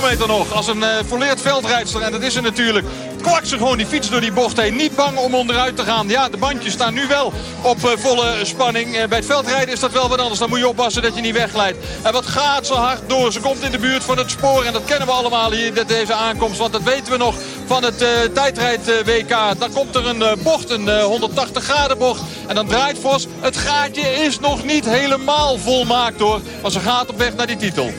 kilometer nog als een uh, volleerd veldrijdster. En dat is er natuurlijk kwakt ze gewoon die fiets door die bocht heen. Niet bang om onderuit te gaan. Ja, de bandjes staan nu wel op uh, volle spanning. Uh, bij het veldrijden is dat wel wat anders. Dan moet je oppassen dat je niet wegglijdt. En wat gaat ze hard door. Ze komt in de buurt van het spoor. En dat kennen we allemaal hier, deze aankomst. Want dat weten we nog van het uh, tijdrijd WK. Dan komt er een bocht, een 180 graden bocht. En dan draait Vos. Het gaatje is nog niet helemaal volmaakt hoor. Maar ze gaat op weg naar die titel.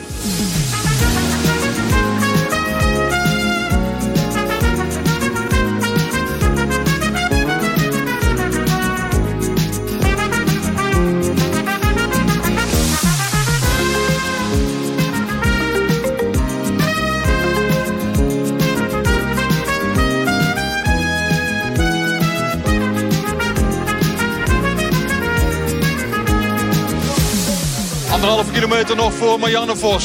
Anderhalve kilometer nog voor Marianne Vos.